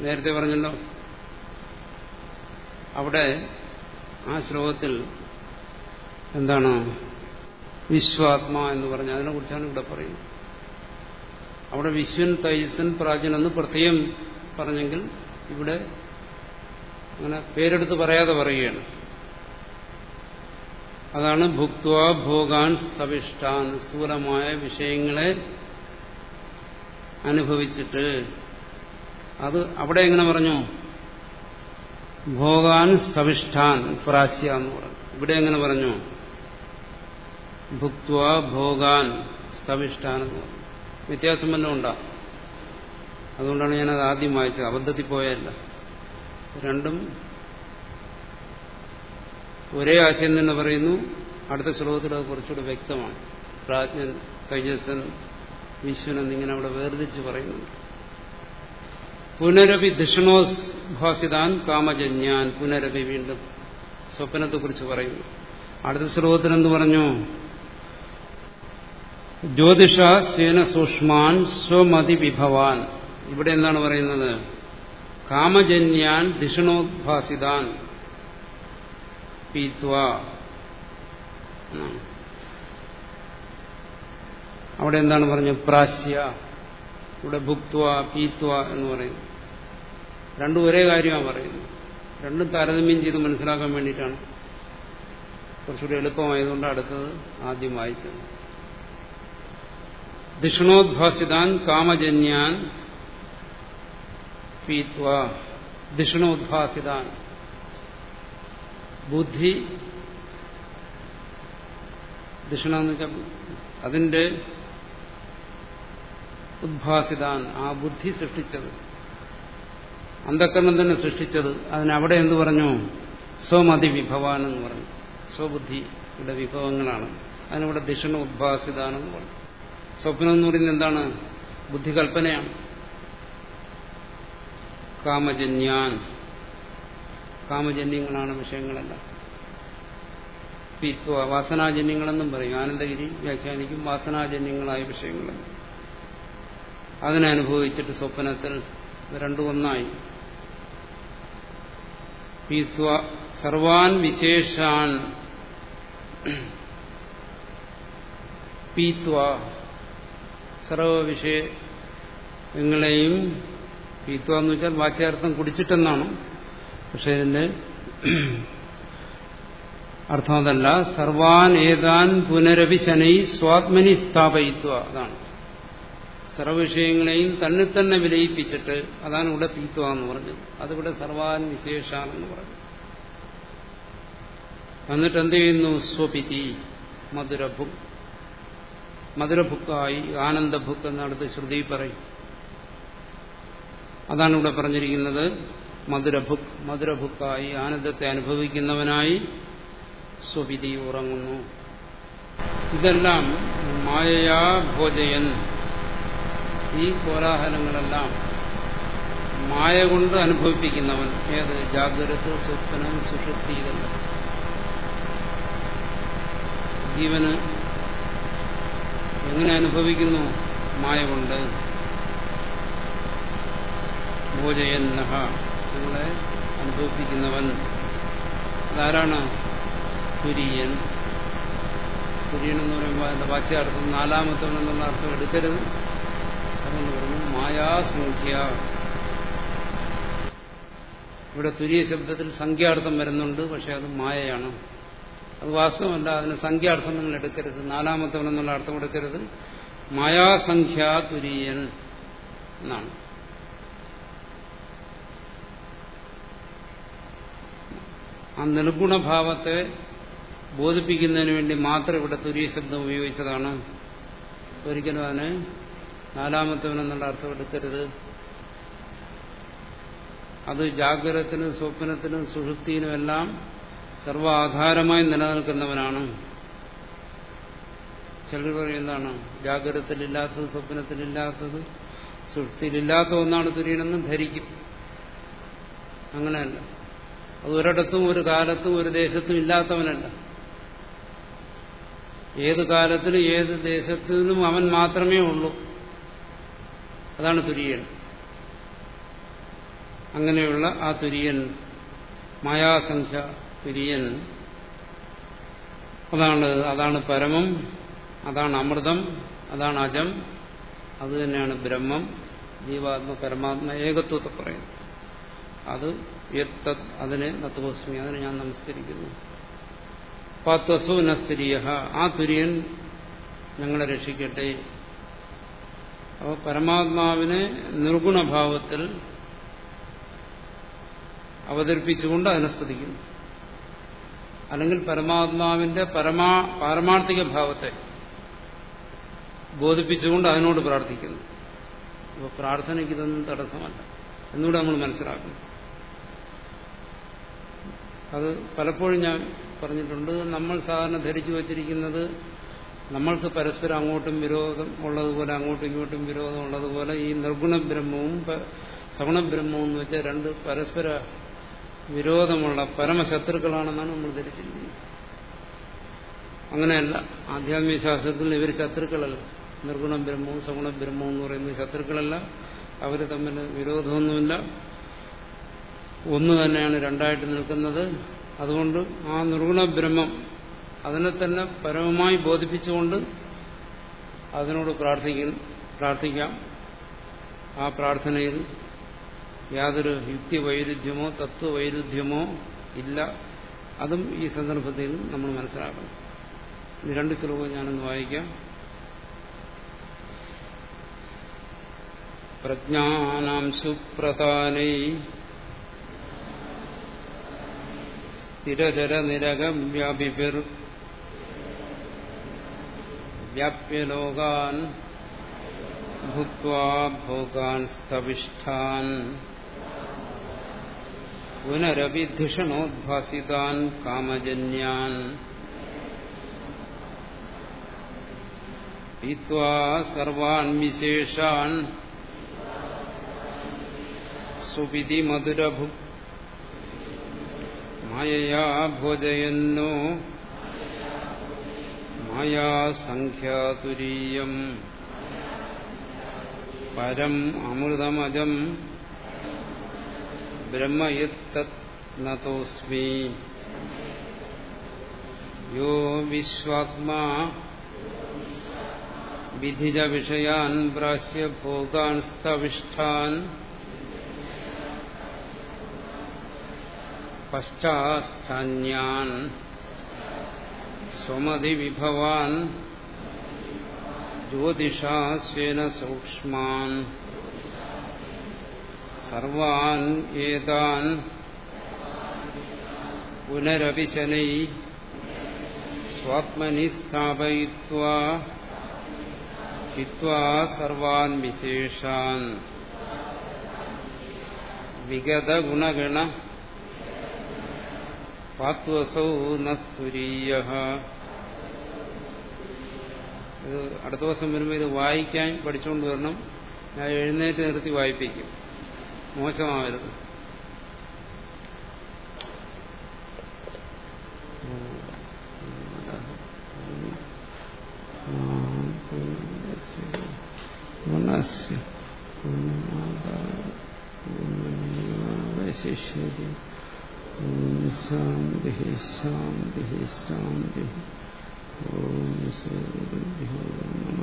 നേരത്തെ പറഞ്ഞല്ലോ. അവിടെ ആ ശ്ലോകത്തിൽ എന്താണ് വിശ്വാത്മാ എന്ന് പറഞ്ഞ അതിനെക്കുറിച്ചാണ് ഇവിടെ പറയുന്നത്. അവിടെ വിശ്വൻ തൈസൻ പ്രാചീൻ എന്ന് പ്രത്യേകം പറഞ്ഞെങ്കിൽ ഇവിടെ അങ്ങനെ പേരെടുത്ത് പറയാതെ പറയുകയാണ്. അതാണ് ഭുക്വ ഭോഗാൻ സ്തവിഷ്ടാൻ സ്ഥൂലമായ വിഷയങ്ങളെ അനുഭവിച്ചിട്ട്. അത് അവിടെ എങ്ങനെ പറഞ്ഞു? ഭോഗാൻ സ്ഥവിഷ്ടാൻ പ്രാശ്യ എന്ന് പറഞ്ഞു. ഇവിടെ എങ്ങനെ പറഞ്ഞു? ഭുക്വ ഭോഗാൻ സ്ഥവിഷ്ടാൻ എന്ന് പറഞ്ഞു. വ്യത്യാസം വല്ലതും ഉണ്ടാകും അതുകൊണ്ടാണ് ഞാനത് ആദ്യം വായിച്ചത്. അബദ്ധത്തിൽ പോയല്ല രണ്ടും ഒരേ ആശയം തന്നെ പറയുന്നു. അടുത്ത ശ്ലോകത്തിൽ അത് കുറച്ചുകൂടെ വ്യക്തമാണ്. പ്രാജ്ഞൻ തൈജസൻ വിശ്വൻ എന്നിങ്ങനെ അവിടെ വേർതിരിച്ച് പറയുന്നുണ്ട്. പുനരപി ധിഷണോഭാസിതാൻ കാമജന്യാൻ. പുനരപി വീണ്ടും സ്വപ്നത്തെക്കുറിച്ച് പറയുന്നു. അടുത്ത ശ്ലോകത്തിൽ എന്ത് പറഞ്ഞു? ജ്യോതിഷ സേന സൂക്ഷ്മാൻ സ്വമതി വിഭവാൻ. ഇവിടെ എന്താണ് പറയുന്നത്? കാമജന്യാൻ ധിഷണോദ്ഭാസിതാൻ പീത്വ. അവിടെ എന്താണ് പറഞ്ഞത്? പ്രാശ്യ. ഇവിടെ ഭുക്വ പീത്വ എന്ന് പറയുന്നു. രണ്ടും ഒരേ കാര്യമാണ് പറയുന്നത്. രണ്ടും താരതമ്യം ചെയ്ത് മനസ്സിലാക്കാൻ വേണ്ടിയിട്ടാണ് കുറച്ചുകൂടി എളുപ്പമായതുകൊണ്ട് അടുത്തത് ആദ്യം വായിച്ചത്. ധിഷണോദ്ഭാസിതാൻ കാമജന്യാൻ പീത്വ. ധിഷണോദ്ഭാസിതാൻ. ബുദ്ധി ദിഷണ വെച്ചാൽ അതിന്റെ ഉദ്ഭാസിതാൻ ആ ബുദ്ധി സൃഷ്ടിച്ചത്. അന്ധക്കരണം തന്നെ സൃഷ്ടിച്ചത്. അതിനവിടെ എന്ന് പറഞ്ഞു? സ്വമതി വിഭവാൻ എന്ന് പറഞ്ഞു സ്വബുദ്ധിയുടെ വിഭവങ്ങളാണ്. അതിനിവിടെ ദിഷണ ഉദ്ഭാസിതാണെന്ന് പറഞ്ഞു. സ്വപ്നം എന്ന് പറയുന്നത് എന്താണ്? ബുദ്ധികൽപ്പനയാണ്. കാമജന്യാൻ. കാമജന്യങ്ങളാണ് വിഷയങ്ങളെല്ലാം. വാസനാജന്യങ്ങളെന്നും പറയും. ആനന്ദഗിരി വ്യാഖ്യാനിക്കും വാസനാജന്യങ്ങളായ വിഷയങ്ങളെന്നും അതിനെ അനുഭവിച്ചിട്ട് സ്വപ്നത്തിൽ രണ്ടു ഒന്നായി സർവാൻ വിശേഷാൻ പീത്വ സർവവിഷയങ്ങളെയും പീത്വ എന്ന് വെച്ചാൽ വാക്യാർത്ഥം കുടിച്ചിട്ടെന്നാണ്. പക്ഷെ ഇതിന്റെ അർത്ഥം അതല്ല. സർവാൻ ഏതാൻ പുനരഭിശനൈ സ്വാത്മനി സ്ഥാപയിത്വ അതാണ്. സർവവിഷയങ്ങളെയും തന്നെ തന്നെ വിലയിപ്പിച്ചിട്ട് അതാണ് ഇവിടെ പീത്വ എന്ന് പറഞ്ഞത്. അതിവിടെ സർവാൻ വിശേഷാണെന്ന് പറഞ്ഞു. എന്നിട്ട് എന്ത് ചെയ്യുന്നു? സ്വപിതി മധുരഭു മധുരഭുക്കായി ആനന്ദഭുക്ക് എന്നടുത്ത് ശ്രുതി പറയും. അതാണ് ഇവിടെ പറഞ്ഞിരിക്കുന്നത്. മധുരഭുക്ക് മധുരഭുക്കായി ആനന്ദത്തെ അനുഭവിക്കുന്നവനായി സ്വപിതി ഉറങ്ങുന്നു. ഇതെല്ലാം മായയാ ഭോജയൻ. ഈ കോലാഹലങ്ങളെല്ലാം മായ കൊണ്ട് അനുഭവിപ്പിക്കുന്നവൻ ഏത്? ജാഗ്രത സ്വപ്നം സുഷുപ്തി ഇതെല്ലാം. ജീവന് എങ്ങനെ അനുഭവിക്കുന്നു? മായ കൊണ്ട്. ഭോജയന്നഹ. നിങ്ങളെ അനുഭവിപ്പിക്കുന്നവൻ. അതാരാണ്? തുര്യൻ. തുര്യൻ എന്ന് പറയുമ്പോൾ അതിന്റെ വാച്യാർത്ഥം നാലാമത്തവൻ എന്നുള്ള അർത്ഥം എടുക്കരുത്. അതുകൊണ്ട് പറഞ്ഞു മായാസംഖ്യ ഇവിടെ തുരിയ ശബ്ദത്തിൽ സംഖ്യാർത്ഥം വരുന്നുണ്ട് പക്ഷെ അത് മായയാണ്. അത് വാസ്തവമല്ല അതിന് സംഖ്യാർത്ഥം നിങ്ങൾ എടുക്കരുത്. നാലാമത്തവൻ എന്നുള്ള അർത്ഥം എടുക്കരുത്. മായാസംഖ്യാ തുര്യൻ എന്നാണ്. ആ നിർഗുണഭാവത്തെ ബോധിപ്പിക്കുന്നതിന് വേണ്ടി മാത്രം ഇവിടെ തുര്യ ശബ്ദം ഉപയോഗിച്ചതാണ്. ഒരിക്കലും അതിന് നാലാമത്തവനെന്നുള്ള അർത്ഥം എടുക്കരുത്. അത് ജാഗ്രതത്തിനും സ്വപ്നത്തിനും എല്ലാം സർവാധാരമായി നിലനിൽക്കുന്നവനാണ്. ചിലർ പറയുന്നതാണ് ജാഗ്രതത്തിലില്ലാത്തത് സ്വപ്നത്തിലില്ലാത്തത് സുഷുപ്തിയിലില്ലാത്ത ഒന്നാണ് തുര്യനെന്ന് ധരിക്കും. അങ്ങനെയല്ല. അത് ഒരിടത്തും ഒരു കാലത്തും ഒരു ദേശത്തും ഇല്ലാത്തവനല്ല. ഏത് കാലത്തിലും ഏത് ദേശത്തിലും അവൻ മാത്രമേ ഉള്ളൂ. അതാണ് തുര്യൻ. അങ്ങനെയുള്ള ആ തുര്യൻ മായാസംഖ്യ തുര്യൻ അതാണ് അതാണ് പരമം അതാണ് അമൃതം അതാണ് അജം അത് തന്നെയാണ് ബ്രഹ്മം ജീവാത്മ പരമാത്മ ഏകത്വത്തെ പറയും അത് യത്തത് അതിനെ നത്തുഭോസ്മി അതിനെ ഞാൻ നമസ്കരിക്കുന്നു. പത്വസു നസ്തിരിയ ആ തുര്യൻ ഞങ്ങളെ രക്ഷിക്കട്ടെ. അപ്പോൾ പരമാത്മാവിനെ നിർഗുണഭാവത്തിൽ അവതരിപ്പിച്ചുകൊണ്ട് അതിനെ സ്തുതിക്കുന്നു. അല്ലെങ്കിൽ പരമാത്മാവിന്റെ പരമാ പാരമാർത്ഥിക ഭാവത്തെ ബോധിപ്പിച്ചുകൊണ്ട് അതിനോട് പ്രാർത്ഥിക്കുന്നു. അപ്പോൾ പ്രാർത്ഥനയ്ക്ക് ഇതൊന്നും തടസ്സമല്ല. എന്നുകൂടെ നമ്മൾ മനസ്സിലാക്കുന്നു. അത് പലപ്പോഴും ഞാൻ പറഞ്ഞിട്ടുണ്ട്. നമ്മൾ സാധാരണ ധരിച്ചു വച്ചിരിക്കുന്നത് നമ്മൾക്ക് പരസ്പരം അങ്ങോട്ടും വിരോധം ഉള്ളതുപോലെ അങ്ങോട്ടും ഇങ്ങോട്ടും വിരോധം ഉള്ളതുപോലെ ഈ നിർഗുണ ബ്രഹ്മവും സഗുണ ബ്രഹ്മവും എന്ന് വെച്ചാൽ രണ്ട് പരസ്പര വിരോധമുള്ള പരമശത്രുക്കളാണെന്നാണ് നമ്മൾ ധരിച്ചിരിക്കുന്നത്. അങ്ങനെയല്ല. ആധ്യാത്മിക ശാസ്ത്രത്തിൽ ഇവർ ശത്രുക്കളല്ല. നിർഗുണ ബ്രഹ്മവും സഗുണ ബ്രഹ്മവും എന്ന് പറയുന്നത് ശത്രുക്കളല്ല. അവർ തമ്മിൽ വിരോധമൊന്നുമില്ല. ഒന്ന് തന്നെയാണ് രണ്ടായിട്ട് നിൽക്കുന്നത്. അതുകൊണ്ട് ആ നിർഗുണ ബ്രഹ്മം അതിനെ തന്നെ പരമമായി ബോധിപ്പിച്ചുകൊണ്ട് അതിനോട് പ്രാർത്ഥിക്കും പ്രാർത്ഥിക്കാം. ആ പ്രാർത്ഥനയിൽ യാതൊരു യുക്തി വൈരുദ്ധ്യമോ തത്വവൈരുദ്ധ്യമോ ഇല്ല. അതും ഈ സന്ദർഭത്തിൽ നമ്മൾ മനസ്സിലാക്കണം. ഈ രണ്ട് ശ്ലോകം ഞാനൊന്ന് വായിക്കാം. പ്രജ്ഞാനാം സുപ്രധാനൈ സ്ഥിരചര നിരകം വ്യാപിപിർ വ്യാപ്യലോകാൻ ഭുക്വാ ഭോഗാൻ സ്ഥവിഷ്ഠാൻ പുനരഭിധിഷണോദ്ഭാസിതാൻ കാമജന്യാൻ. പീത്വാ സർവാൻ വിശേഷാൻ സുപിതി മധുരഭു മായയാ ഭോജയന്നോ മായാസംഖ്യാതുരീയം പരം അമൃതമജം ബ്രഹ്മയത്തസ്മി യോ വിശ്വാത്മാ വിധിജ വിഷയാൻ പ്രാശ്യ ഭോഗാൻ സ്തവിഷ്ഠാൻ പശ്ചാസ്ഥാന്യാൻ സ്വമതിവിഭവാൻ ജ്യോതിഷാസ്വേന സൂക്ഷ്മാൻ സർവാൻ ഏതാൻ പുനരവിശനൈ സ്വാത്മനി സ്ഥാപയിത്വാ സർവാൻ വിശേഷാൻ വിഗതഗുണഗണ പാത്വസൗ നസ്തുരീയ ഇത് അടുത്ത ദിവസം വരുമ്പോൾ ഇത് വായിക്കാൻ പഠിച്ചുകൊണ്ട് വരണം. ഞാൻ എഴുന്നേറ്റ് നിർത്തി വായിപ്പിക്കും. മോശമാവരുത്. ശിഷ്യതി ശാന്തി ശാന്തി ശാന്തി ഓം ശ്രീ നമ.